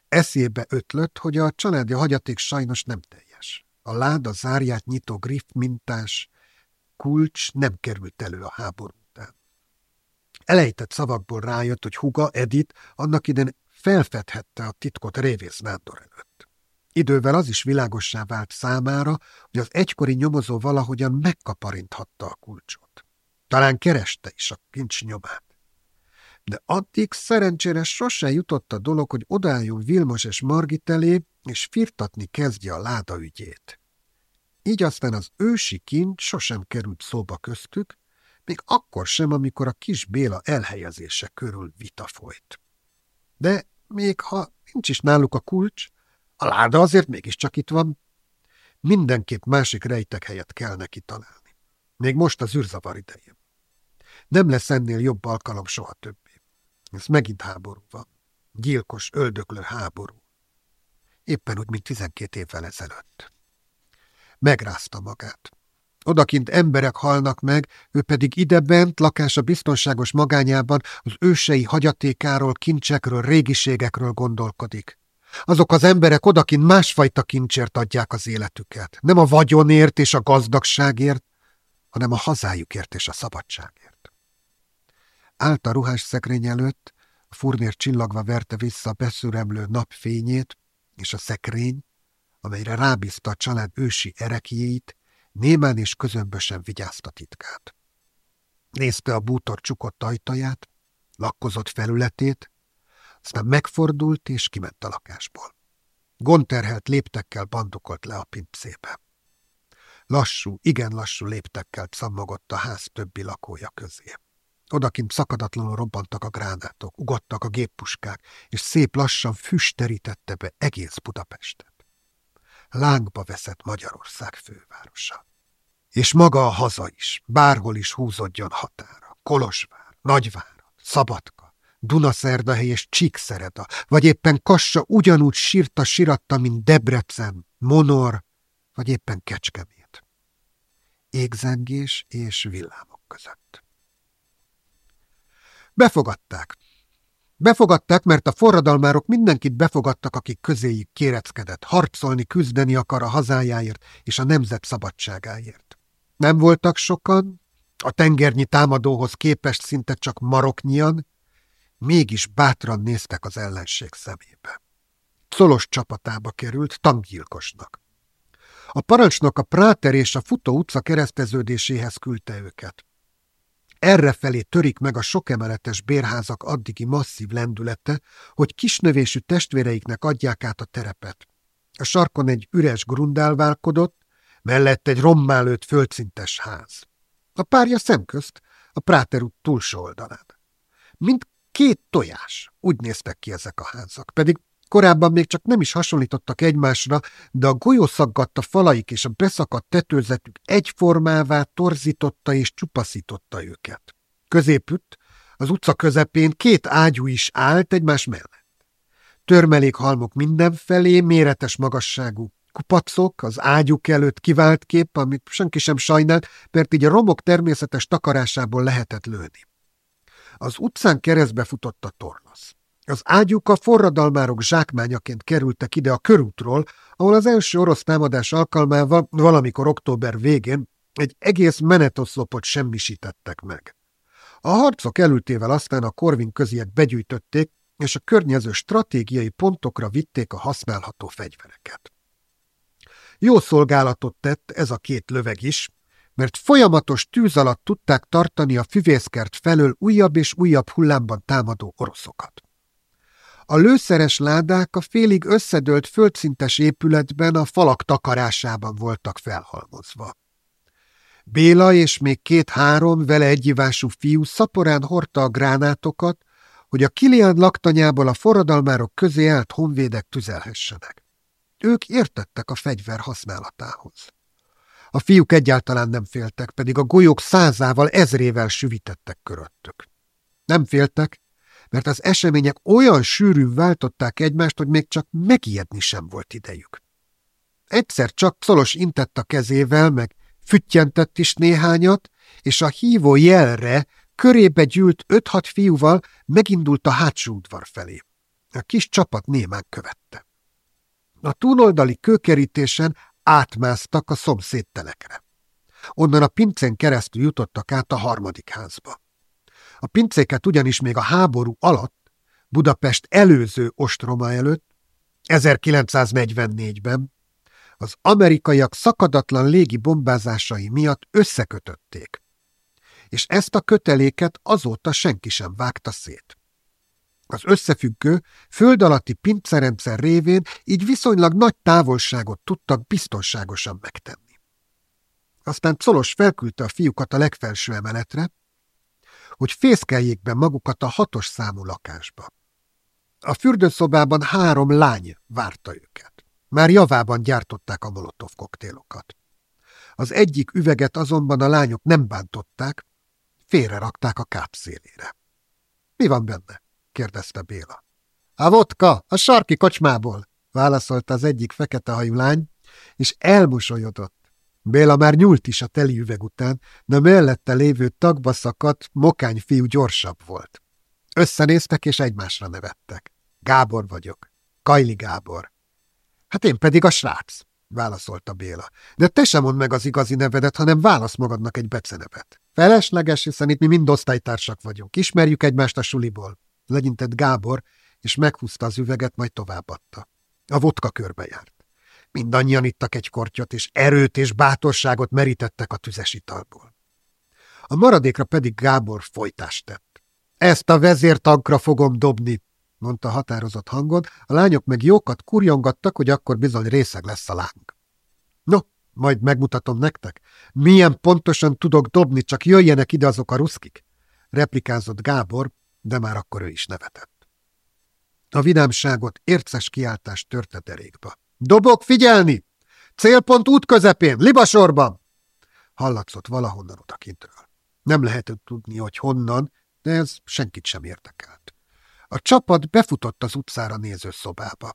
Eszébe ötlött, hogy a családi hagyaték sajnos nem teljes. A láda zárját nyitó griff mintás kulcs nem került elő a háború után. Elejtett szavakból rájött, hogy huga Edith annak idén felfedhette a titkot Révész Nándor előtt. Idővel az is világossá vált számára, hogy az egykori nyomozó valahogyan megkaparinthatta a kulcsot. Talán kereste is a kincs nyomát. De addig szerencsére sose jutott a dolog, hogy odálljon Vilmos és Margit elé, és firtatni kezdje a láda ügyét. Így aztán az ősi kincs sosem került szóba köztük, még akkor sem, amikor a kis Béla elhelyezése körül vita folyt. De még ha nincs is náluk a kulcs, a láda azért mégiscsak itt van. Mindenképp másik rejtek helyet kell neki találni. Még most az űrzavar idején. Nem lesz ennél jobb alkalom soha többé. Ez megint háború van. Gyilkos, öldöklő háború. Éppen úgy, mint tizenkét évvel ezelőtt. Megrázta magát. Odakint emberek halnak meg, ő pedig idebent, lakása biztonságos magányában az ősei hagyatékáról, kincsekről, régiségekről gondolkodik. Azok az emberek odakint másfajta kincsért adják az életüket. Nem a vagyonért és a gazdagságért, hanem a hazájukért és a szabadságért. Állt a ruhás szekrény előtt, a furnér csillagva verte vissza a beszüremlő napfényét, és a szekrény, amelyre rábízta a család ősi erekjét, némán és közömbösen vigyázta titkát. Nézte a bútor csukott ajtaját, lakkozott felületét, aztán megfordult és kiment a lakásból. Gonterhelt léptekkel bandukolt le a pincébe. Lassú, igen lassú léptekkel cammogott a ház többi lakója közé. Odakint szakadatlanul robbantak a gránátok, ugattak a géppuskák, és szép lassan füsterítette be egész Budapestet. Lángba veszett Magyarország fővárosa. És maga a haza is, bárhol is húzódjon határa. Kolosvár, Nagyvár, Szabadka, Dunaszerdahely és Csíkszereda, vagy éppen Kassa ugyanúgy sírta siratta, mint Debrecen, Monor, vagy éppen Kecskemét. Égzengés és villámok között. Befogadták. Befogadták, mert a forradalmárok mindenkit befogadtak, akik közéjük kéreckedett, harcolni, küzdeni akar a hazájáért és a nemzet szabadságáért. Nem voltak sokan, a tengernyi támadóhoz képest szinte csak maroknyian, mégis bátran néztek az ellenség szemébe. Szolos csapatába került tankgyilkosnak. A parancsnok a Práter és a Futó utca kereszteződéséhez küldte őket. Errefelé törik meg a sokemeletes bérházak addigi masszív lendülete, hogy kisnövésű testvéreiknek adják át a terepet. A sarkon egy üres grundálválkodott, mellett egy rommálőtt földszintes ház. A párja szemközt, a Práter út túlsó oldalán. Mint két tojás, úgy néztek ki ezek a házak, pedig korábban még csak nem is hasonlítottak egymásra, de a golyószaggatta falaik és a beszakadt tetőzetük egyformává torzította és csupaszította őket. Középütt, az utca közepén két ágyú is állt egymás mellett. Törmelékhalmok mindenfelé, méretes magasságú kupacok, az ágyuk előtt kivált kép, amit senki sem sajnált, mert így a romok természetes takarásából lehetett lőni. Az utcán keresztbe futott a tornasz. Az ágyuk a forradalmárok zsákmányaként kerültek ide a körútról, ahol az első orosz támadás alkalmával valamikor október végén egy egész menetoszlopot semmisítettek meg. A harcok elültével aztán a korvin köziek begyűjtötték, és a környező stratégiai pontokra vitték a használható fegyvereket. Jó szolgálatot tett ez a két löveg is, mert folyamatos tűz alatt tudták tartani a füvészkert felől újabb és újabb hullámban támadó oroszokat. A lőszeres ládák a félig összedőlt földszintes épületben a falak takarásában voltak felhalmozva. Béla és még két-három vele egyivású fiú szaporán hordta a gránátokat, hogy a Kilián laktanyából a forradalmárok közé állt honvédek tüzelhessenek. Ők értettek a fegyver használatához. A fiúk egyáltalán nem féltek, pedig a golyók százával, ezrével süvítettek köröttük. Nem féltek, mert az események olyan sűrű váltották egymást, hogy még csak megijedni sem volt idejük. Egyszer csak Szolos intett a kezével, meg füttyentett is néhányat, és a hívó jelre körébe gyűlt öt-hat fiúval megindult a hátsó udvar felé. A kis csapat némán követte. A túloldali kőkerítésen átmásztak a szomszéd telekre. Onnan a pincén keresztül jutottak át a harmadik házba. A pincéket ugyanis még a háború alatt, Budapest előző ostroma előtt, 1944-ben az amerikaiak szakadatlan légi bombázásai miatt összekötötték. és ezt a köteléket azóta senki sem vágta szét. Az összefüggő, föld alatti pincerendszer révén így viszonylag nagy távolságot tudtak biztonságosan megtenni. Aztán Colos felküldte a fiúkat a legfelső emeletre, hogy fészkeljék be magukat a hatos számú lakásba. A fürdőszobában három lány várta őket. Már javában gyártották a molotov koktélokat. Az egyik üveget azonban a lányok nem bántották, félre rakták a kápszélére. – Mi van benne? – kérdezte Béla. – A vodka, a sarki kocsmából – válaszolta az egyik fekete hajú lány, és elmosolyodott. Béla már nyúlt is a teli üveg után, de mellette lévő tagba szakadt, mokány fiú gyorsabb volt. Összenéztek és egymásra nevettek. Gábor vagyok. Kajli Gábor. Hát én pedig a srác, válaszolta Béla. De te sem mondd meg az igazi nevedet, hanem válasz magadnak egy becenevet. Felesleges, hiszen itt mi mind osztálytársak vagyunk. Ismerjük egymást a suliból. Legyintett Gábor, és meghúzta az üveget, majd továbbadta. A vodka körbe járt. Mindannyian ittak egy kortyot, és erőt és bátorságot merítettek a tüzes italból. A maradékra pedig Gábor folytást tett. Ezt a vezértankra fogom dobni, mondta határozott hangon, a lányok meg jókat kurjongattak, hogy akkor bizony részeg lesz a láng. No, majd megmutatom nektek. Milyen pontosan tudok dobni, csak jöjjenek ide azok a ruszkik, replikázott Gábor, de már akkor ő is nevetett. A vidámságot érces kiáltás törte derékba. Dobok, figyelni! Célpont út közepén, libasorban! Hallatszott valahonnan odakintről. Nem lehetett tudni, hogy honnan, de ez senkit sem érdekelt. A csapat befutott az utcára néző szobába.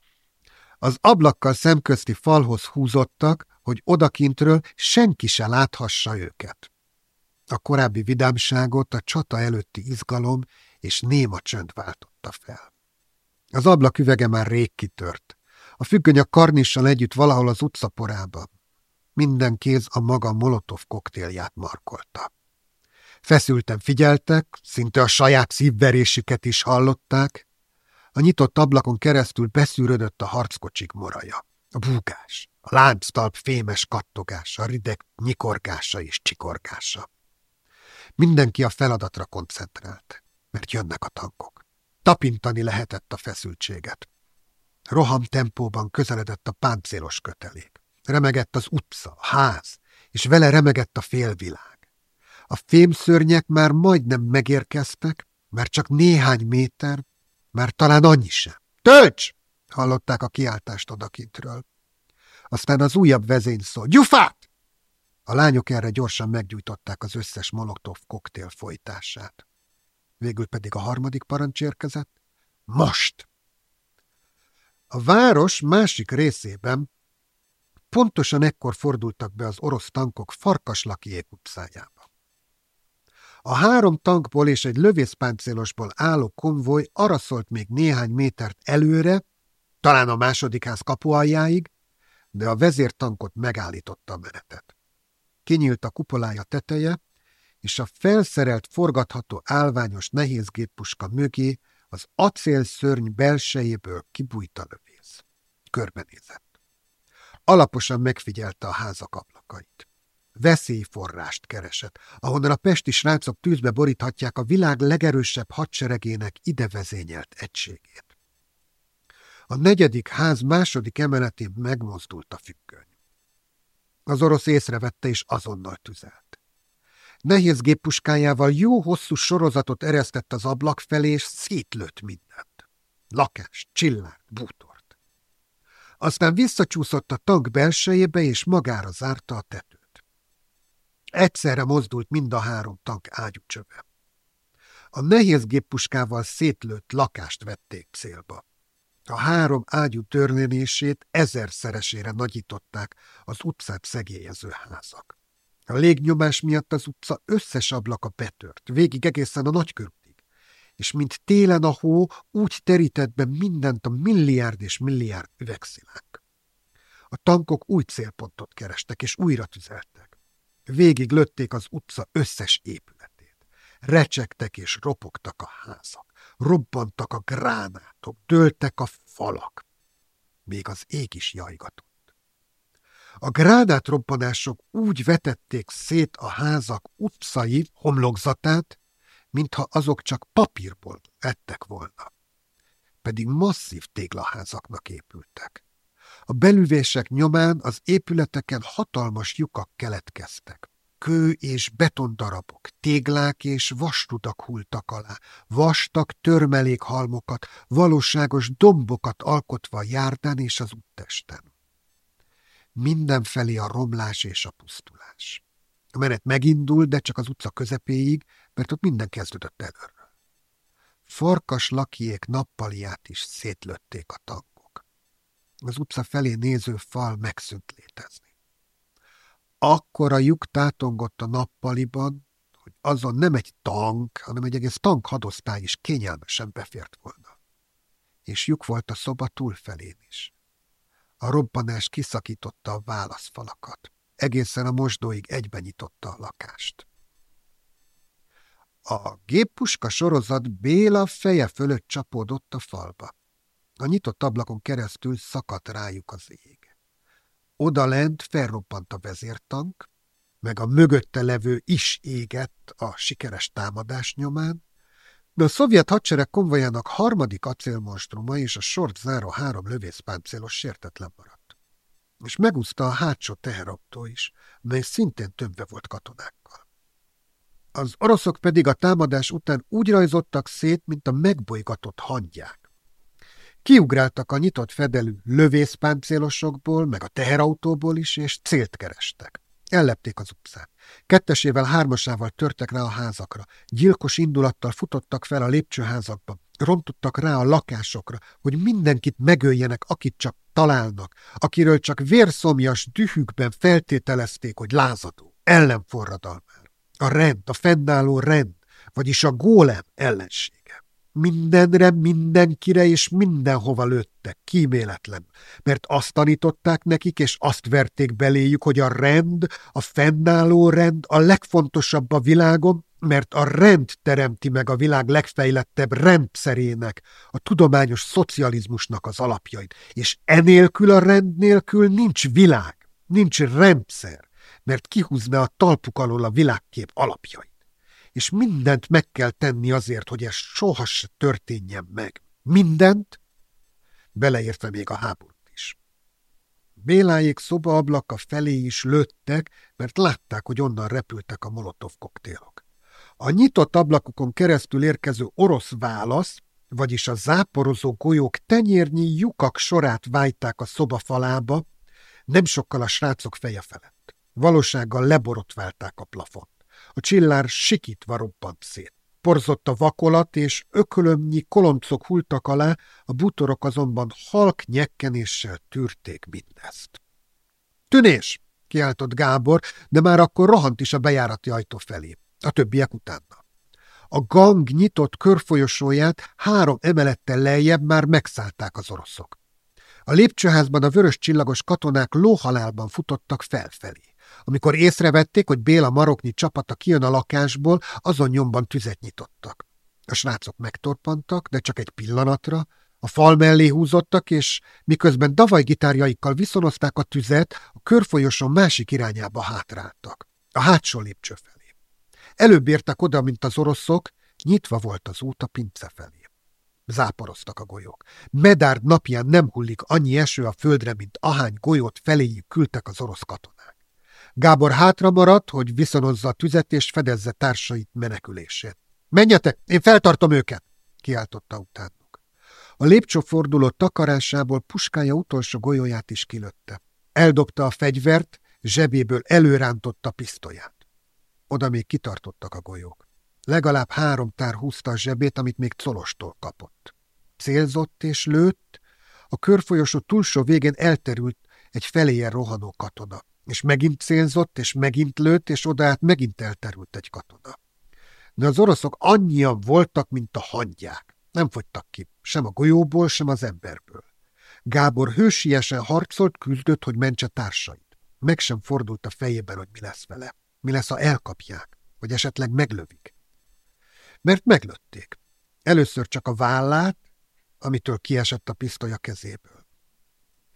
Az ablakkal szemközti falhoz húzottak, hogy odakintről senki se láthassa őket. A korábbi vidámságot a csata előtti izgalom és néma csönd váltotta fel. Az ablak üvege már rég kitört. A függöny a karnissal együtt valahol az utcaporában. Minden kéz a maga molotov koktélját markolta. Feszülten figyeltek, szinte a saját szívverésüket is hallották. A nyitott ablakon keresztül beszűrödött a harckocsik moraja. A búgás, a lánctalp fémes kattogása, a rideg nyikorgása és csikorgása. Mindenki a feladatra koncentrált, mert jönnek a tankok. Tapintani lehetett a feszültséget. Roham tempóban közeledett a páncélos kötelék. Remegett az utca, a ház, és vele remegett a félvilág. A fémszörnyek már majdnem megérkeztek, mert csak néhány méter, már talán annyi sem. Tölts! hallották a kiáltást odakintről. Aztán az újabb vezény szól. Gyufát! A lányok erre gyorsan meggyújtották az összes molotov koktél folytását. Végül pedig a harmadik parancs érkezett. Most! A város másik részében pontosan ekkor fordultak be az orosz tankok Farkaslakiék utcájába. A három tankból és egy lövészpáncélosból álló konvoj araszolt még néhány métert előre, talán a második ház kapualjáig, de a vezértankot megállította a menetet. Kinyílt a kupolája teteje, és a felszerelt forgatható állványos nehézgéppuska mögé az acélszörny belsejéből kibújt a lövész. Körbenézett. Alaposan megfigyelte a házak ablakait. Veszélyforrást keresett, ahonnan a pesti srácok tűzbe boríthatják a világ legerősebb hadseregének ide vezényelt egységét. A negyedik ház második emeletén megmozdult a függöny. Az orosz észrevette és azonnal tüzelt. Nehéz géppuskájával jó hosszú sorozatot eresztett az ablak felé, és szétlőtt mindent. Lakást, csillárt, bútort. Aztán visszacsúszott a tank belsejébe, és magára zárta a tetőt. Egyszerre mozdult mind a három tank ágyúcsöve. A nehéz géppuskával szétlőtt lakást vették célba. A három ágyú törnélését ezerszeresére nagyították az utcát szegélyező házak. A légnyomás miatt az utca összes ablaka betört, végig egészen a nagykörútig, és mint télen a hó úgy terített be mindent a milliárd és milliárd üvegszilánk. A tankok új célpontot kerestek, és újra tüzeltek. Végig lötték az utca összes épületét. Recsegtek és ropogtak a házak, robbantak a gránátok, dőltek a falak. Még az ég is jajgatott. A gránátroppanások úgy vetették szét a házak utcai homlokzatát, mintha azok csak papírból lettek volna. Pedig masszív téglaházaknak épültek. A belüvések nyomán az épületeken hatalmas lyukak keletkeztek. Kő és betondarabok, téglák és vastudak hultak alá, vastag törmelékhalmokat, valóságos dombokat alkotva a járdán és az úttesten. Mindenfelé a romlás és a pusztulás. A menet megindult, de csak az utca közepéig, mert ott minden kezdődött előről. Farkas lakiék nappaliát is szétlötték a tankok. Az utca felé néző fal megszűnt létezni. Akkor a lyuk tátongott a nappaliban, hogy azon nem egy tank, hanem egy egész tank hadosztály is kényelmesen befért volna. És lyuk volt a szoba túlfelén is. A robbanás kiszakította a válaszfalakat. Egészen a mosdóig egyben nyitotta a lakást. A géppuska sorozat Béla feje fölött csapódott a falba. A nyitott ablakon keresztül szakadt rájuk az ég. Oda lent felroppant a vezértank, meg a mögötte levő is égett a sikeres támadás nyomán, de a szovjet hadsereg konvojának harmadik acélmonstruma és a sort záró három lövészpáncélos sértetlen maradt. És megúszta a hátsó teherautó is, mely szintén többe volt katonákkal. Az oroszok pedig a támadás után úgy rajzottak szét, mint a megbolygatott hangyák. Kiugráltak a nyitott fedelű lövészpáncélosokból, meg a teherautóból is, és célt kerestek. Ellepték az utcát. Kettesével, hármasával törtek rá a házakra. Gyilkos indulattal futottak fel a lépcsőházakba. Rontottak rá a lakásokra, hogy mindenkit megöljenek, akit csak találnak, akiről csak vérszomjas dühükben feltételezték, hogy lázadó, ellenforradalmár. A rend, a fennálló rend, vagyis a gólem ellensége. Mindenre, mindenkire és mindenhova lőttek, kíméletlen, mert azt tanították nekik, és azt verték beléjük, hogy a rend, a fennálló rend a legfontosabb a világon, mert a rend teremti meg a világ legfejlettebb rendszerének, a tudományos szocializmusnak az alapjait, és enélkül a rend nélkül nincs világ, nincs rendszer, mert kihúzna a talpuk alól a világkép alapjait és mindent meg kell tenni azért, hogy ez soha se történjen meg. Mindent, beleértve még a háborút is. Béláék szobaablaka felé is lőttek, mert látták, hogy onnan repültek a molotov koktélok. A nyitott ablakokon keresztül érkező orosz válasz, vagyis a záporozó golyók tenyérnyi lyukak sorát vájták a szoba falába, nem sokkal a srácok feje felett. Valósággal leborotválták a plafont. A csillár sikítva roppant szét. Porzott a vakolat, és ökölömnyi koloncok hultak alá, a butorok azonban halk nyekkenéssel tűrték mindezt. Tűnés! kiáltott Gábor, de már akkor rohant is a bejárati ajtó felé. A többiek utána. A gang nyitott körfolyosóját három emelettel lejjebb már megszállták az oroszok. A lépcsőházban a vörös csillagos katonák lóhalálban futottak felfelé. Amikor észrevették, hogy Béla maroknyi csapata kijön a lakásból, azon nyomban tüzet nyitottak. A srácok megtorpantak, de csak egy pillanatra, a fal mellé húzottak, és miközben davaj gitárjaikkal viszonozták a tüzet, a körfolyoson másik irányába hátráltak, a hátsó lépcső felé. Előbb értek oda, mint az oroszok, nyitva volt az út a pince felé. Záporoztak a golyók. Medárd napján nem hullik annyi eső a földre, mint ahány golyót feléjük küldtek az orosz katonák. Gábor hátra maradt, hogy viszonozza a tüzet és fedezze társait menekülését. Menjetek, én feltartom őket! kiáltotta utánuk. A lépcsőforduló takarásából puskája utolsó golyóját is kilötte. Eldobta a fegyvert, zsebéből előrántotta pisztolyát. Oda még kitartottak a golyók. Legalább három tár húzta a zsebét, amit még colostól kapott. Célzott és lőtt, a körfolyosó túlsó végén elterült egy feléje rohanó katona és megint célzott, és megint lőtt, és odaát megint elterült egy katona. De az oroszok annyian voltak, mint a hangyák. Nem fogytak ki, sem a golyóból, sem az emberből. Gábor hősiesen harcolt, küzdött, hogy mentse társait. Meg sem fordult a fejében, hogy mi lesz vele. Mi lesz, ha elkapják, vagy esetleg meglövik. Mert meglötték. Először csak a vállát, amitől kiesett a pisztoly a kezéből.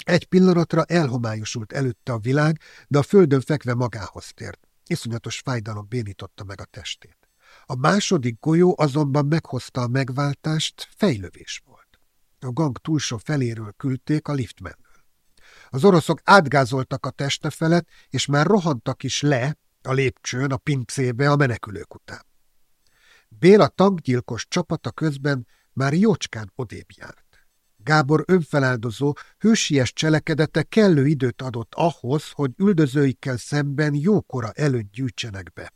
Egy pillanatra elhomályosult előtte a világ, de a földön fekve magához tért. Iszonyatos fájdalom bénította meg a testét. A második golyó azonban meghozta a megváltást, fejlövés volt. A gang túlsó feléről küldték a liftmenről. Az oroszok átgázoltak a teste felett, és már rohantak is le a lépcsőn a pincébe a menekülők után. Béla tankgyilkos csapata közben már jócskán odébb járt. Gábor önfeláldozó, hősies cselekedete kellő időt adott ahhoz, hogy üldözőikkel szemben jókora előtt gyűjtsenek be.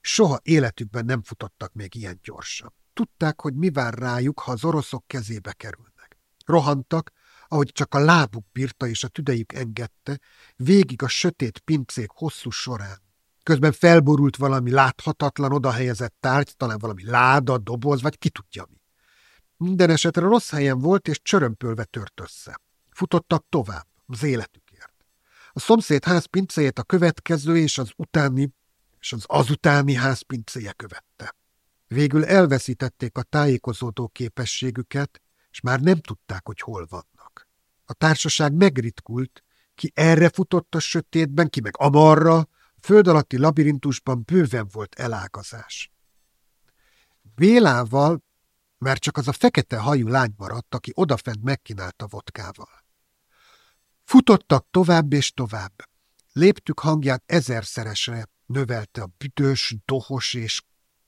Soha életükben nem futottak még ilyen gyorsan. Tudták, hogy mi vár rájuk, ha az oroszok kezébe kerülnek. Rohantak, ahogy csak a lábuk bírta és a tüdejük engedte, végig a sötét pincék hosszú során. Közben felborult valami láthatatlan, odahelyezett tárgy, talán valami láda, doboz, vagy ki tudja mi. Minden esetre rossz helyen volt, és csörömpölve tört össze. Futottak tovább, az életükért. A szomszéd ház pincéjét a következő és az utáni és az azutáni ház pincéje követte. Végül elveszítették a tájékozódó képességüket, és már nem tudták, hogy hol vannak. A társaság megritkult, ki erre futott a sötétben, ki meg amarra, a föld alatti labirintusban bőven volt elágazás. Vélával mert csak az a fekete hajú lány maradt, aki odafent megkínálta vodkával. Futottak tovább és tovább. Léptük hangját ezerszeresre, növelte a büdös, dohos és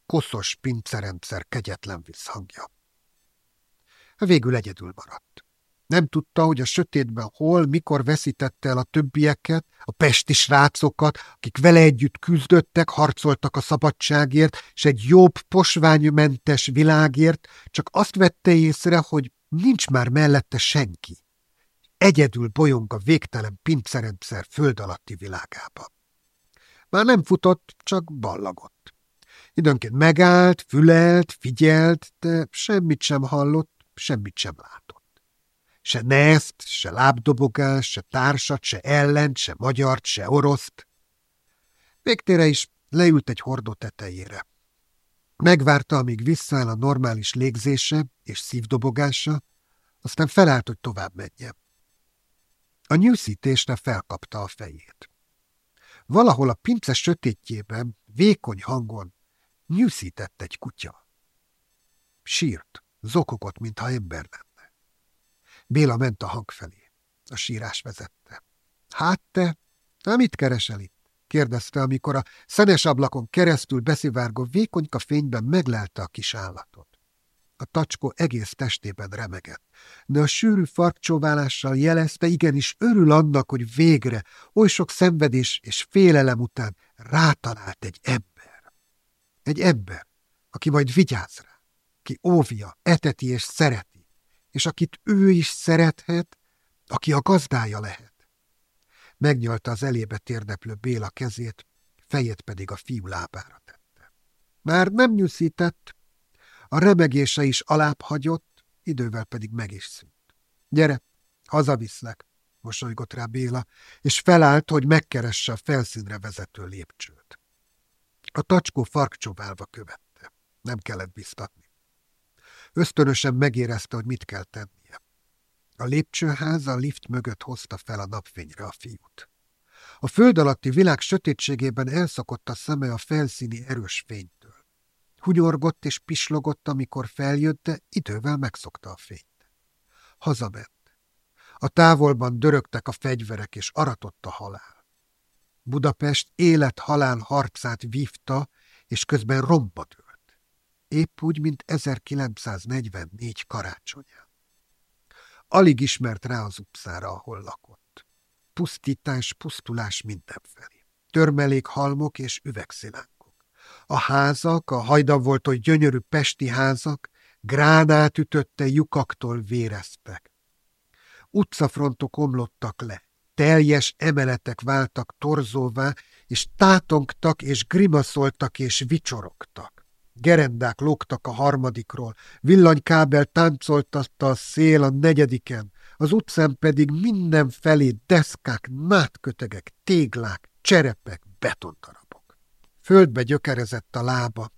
koszos pincerendszer kegyetlen visszhangja. Végül egyedül maradt. Nem tudta, hogy a sötétben hol, mikor veszítette el a többieket, a pesti srácokat, akik vele együtt küzdöttek, harcoltak a szabadságért, és egy jobb, posványmentes világért, csak azt vette észre, hogy nincs már mellette senki. Egyedül bolyong a végtelen pincerendszer föld alatti világába. Már nem futott, csak ballagott. Időnként megállt, fülelt, figyelt, de semmit sem hallott, semmit sem látott. Se neszt, se lábdobogás, se társat, se ellent, se magyart, se oroszt. Végtére is leült egy hordó tetejére. Megvárta, amíg visszaáll a normális légzése és szívdobogása, aztán felállt, hogy tovább menjen. A nyűszítésre felkapta a fejét. Valahol a pince sötétjében, vékony hangon nyűszített egy kutya. Sírt, zokogott, mintha ember lenne. Béla ment a hang felé. A sírás vezette. Hát te, na mit keresel itt? kérdezte, amikor a szenes ablakon keresztül beszivárgó vékonyka fényben meglelte a kis állatot. A tacskó egész testében remegett, de a sűrű farkcsóválással jelezte, igenis örül annak, hogy végre, oly sok szenvedés és félelem után rátalált egy ember. Egy ember, aki majd vigyáz rá, ki óvja, eteti és szereti, és akit ő is szerethet, aki a gazdája lehet. Megnyalta az elébe térdeplő Béla kezét, fejét pedig a fiú lábára tette. Már nem nyűszített, a remegése is alább hagyott, idővel pedig meg is szűnt. Gyere, hazaviszlek, mosolygott rá Béla, és felállt, hogy megkeresse a felszínre vezető lépcsőt. A tacskó farkcsóválva követte. Nem kellett biztatni. Ösztönösen megérezte, hogy mit kell tennie. A lépcsőház a lift mögött hozta fel a napfényre a fiút. A föld alatti világ sötétségében elszakott a szeme a felszíni erős fényt. Hunyorgott és pislogott, amikor feljött, de idővel megszokta a fényt. Hazament. A távolban dörögtek a fegyverek, és aratott a halál. Budapest élet-halál harcát vívta, és közben romba dőlt. Épp úgy, mint 1944 karácsonyán. Alig ismert rá az utcára, ahol lakott. Pusztítás, pusztulás mindenfelé. Törmelék halmok és üvegszilánk. A házak, a hajdan volt, hogy gyönyörű pesti házak, gránát ütötte lyukaktól véreztek. Utcafrontok omlottak le, teljes emeletek váltak torzóvá, és tátongtak, és grimaszoltak, és vicsorogtak. Gerendák lógtak a harmadikról, villanykábel táncoltatta a szél a negyediken, az utcán pedig mindenfelé deszkák, nátkötegek, téglák, cserepek, betontarab. Földbe gyökerezett a lába,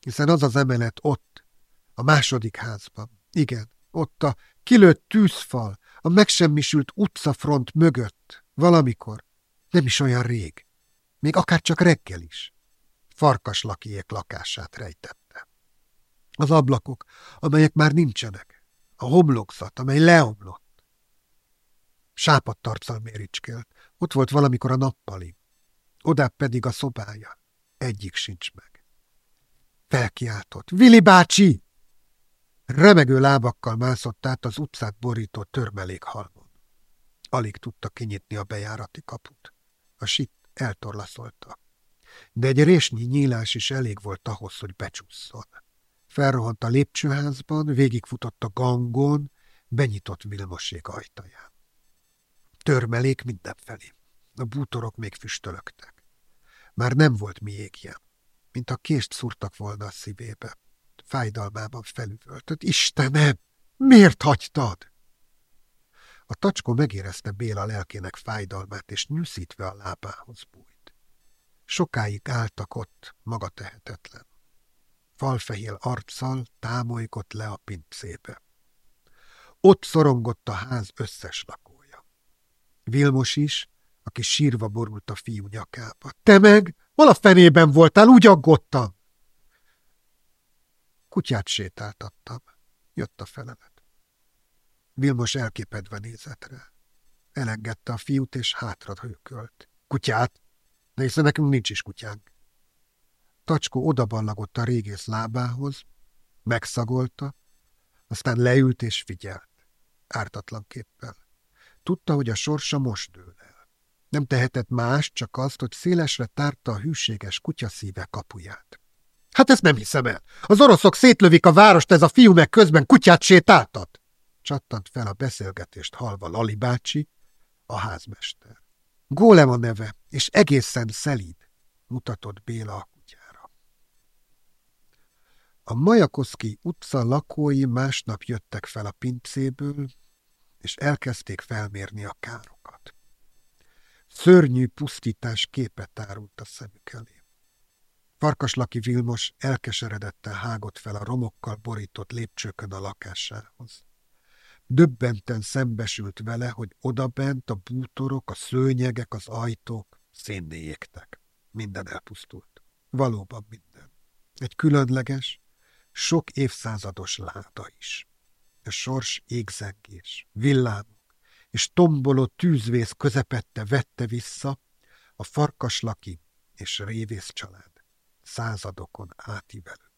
hiszen az az emelet ott, a második házban. Igen, ott a kilőtt tűzfal, a megsemmisült utcafront mögött, valamikor, nem is olyan rég, még akár csak reggel is. Farkas lakiék lakását rejtette. Az ablakok, amelyek már nincsenek, a homlokzat, amely leomlott. Sápadt arccal méricskélt, ott volt valamikor a nappali, odább pedig a szobája. Egyik sincs meg. Felkiáltott. Vili bácsi! Remegő lábakkal mászott át az utcát borító törmelékhalmon. Alig tudta kinyitni a bejárati kaput. A sit eltorlaszolta. De egy résnyi nyílás is elég volt ahhoz, hogy becsúszson. Felrohant a lépcsőházban, végigfutott a gangon, benyitott Vilmosék ajtaján. Törmelék mindenfelé. A bútorok még füstölögtek. Már nem volt mi égjen, mint a kést szúrtak volna a szívébe. Fájdalmában felüvöltött. Istenem, miért hagytad? A tacskó megérezte Béla lelkének fájdalmát, és nyűszítve a lábához bújt. Sokáig álltak ott, maga tehetetlen. Falfehél arccal támolygott le a pincébe. Ott szorongott a ház összes lakója. Vilmos is, aki sírva borult a fiú nyakába. Te meg? Hol a fenében voltál? Úgy aggódtam. Kutyát sétáltattam. Jött a felelet. Vilmos elképedve nézett rá. Elengedte a fiút, és hátra hőkölt. Kutyát? De hiszen nekünk nincs is kutyánk. Tacskó odaballagott a régész lábához, megszagolta, aztán leült és figyelt, ártatlan képpel. Tudta, hogy a sorsa most dől el. Nem tehetett más, csak azt, hogy szélesre tárta a hűséges kutyaszíve kapuját. Hát ezt nem hiszem el. Az oroszok szétlövik a várost, ez a fiú meg közben kutyát sétáltat. Csattant fel a beszélgetést halva Lali bácsi, a házmester. Gólem a neve, és egészen szelíd, mutatott Béla a kutyára. A Majakoszki utca lakói másnap jöttek fel a pincéből, és elkezdték felmérni a károkat. Szörnyű pusztítás képet árult a szemük elé. Farkaslaki Vilmos elkeseredettel hágott fel a romokkal borított lépcsőkön a lakásához. Döbbenten szembesült vele, hogy odabent a bútorok, a szőnyegek, az ajtók szénné égtek. Minden elpusztult. Valóban minden. Egy különleges, sok évszázados láda is. A sors égzengés, villámok és tomboló tűzvész közepette vette vissza a farkaslaki és révész család századokon átívelő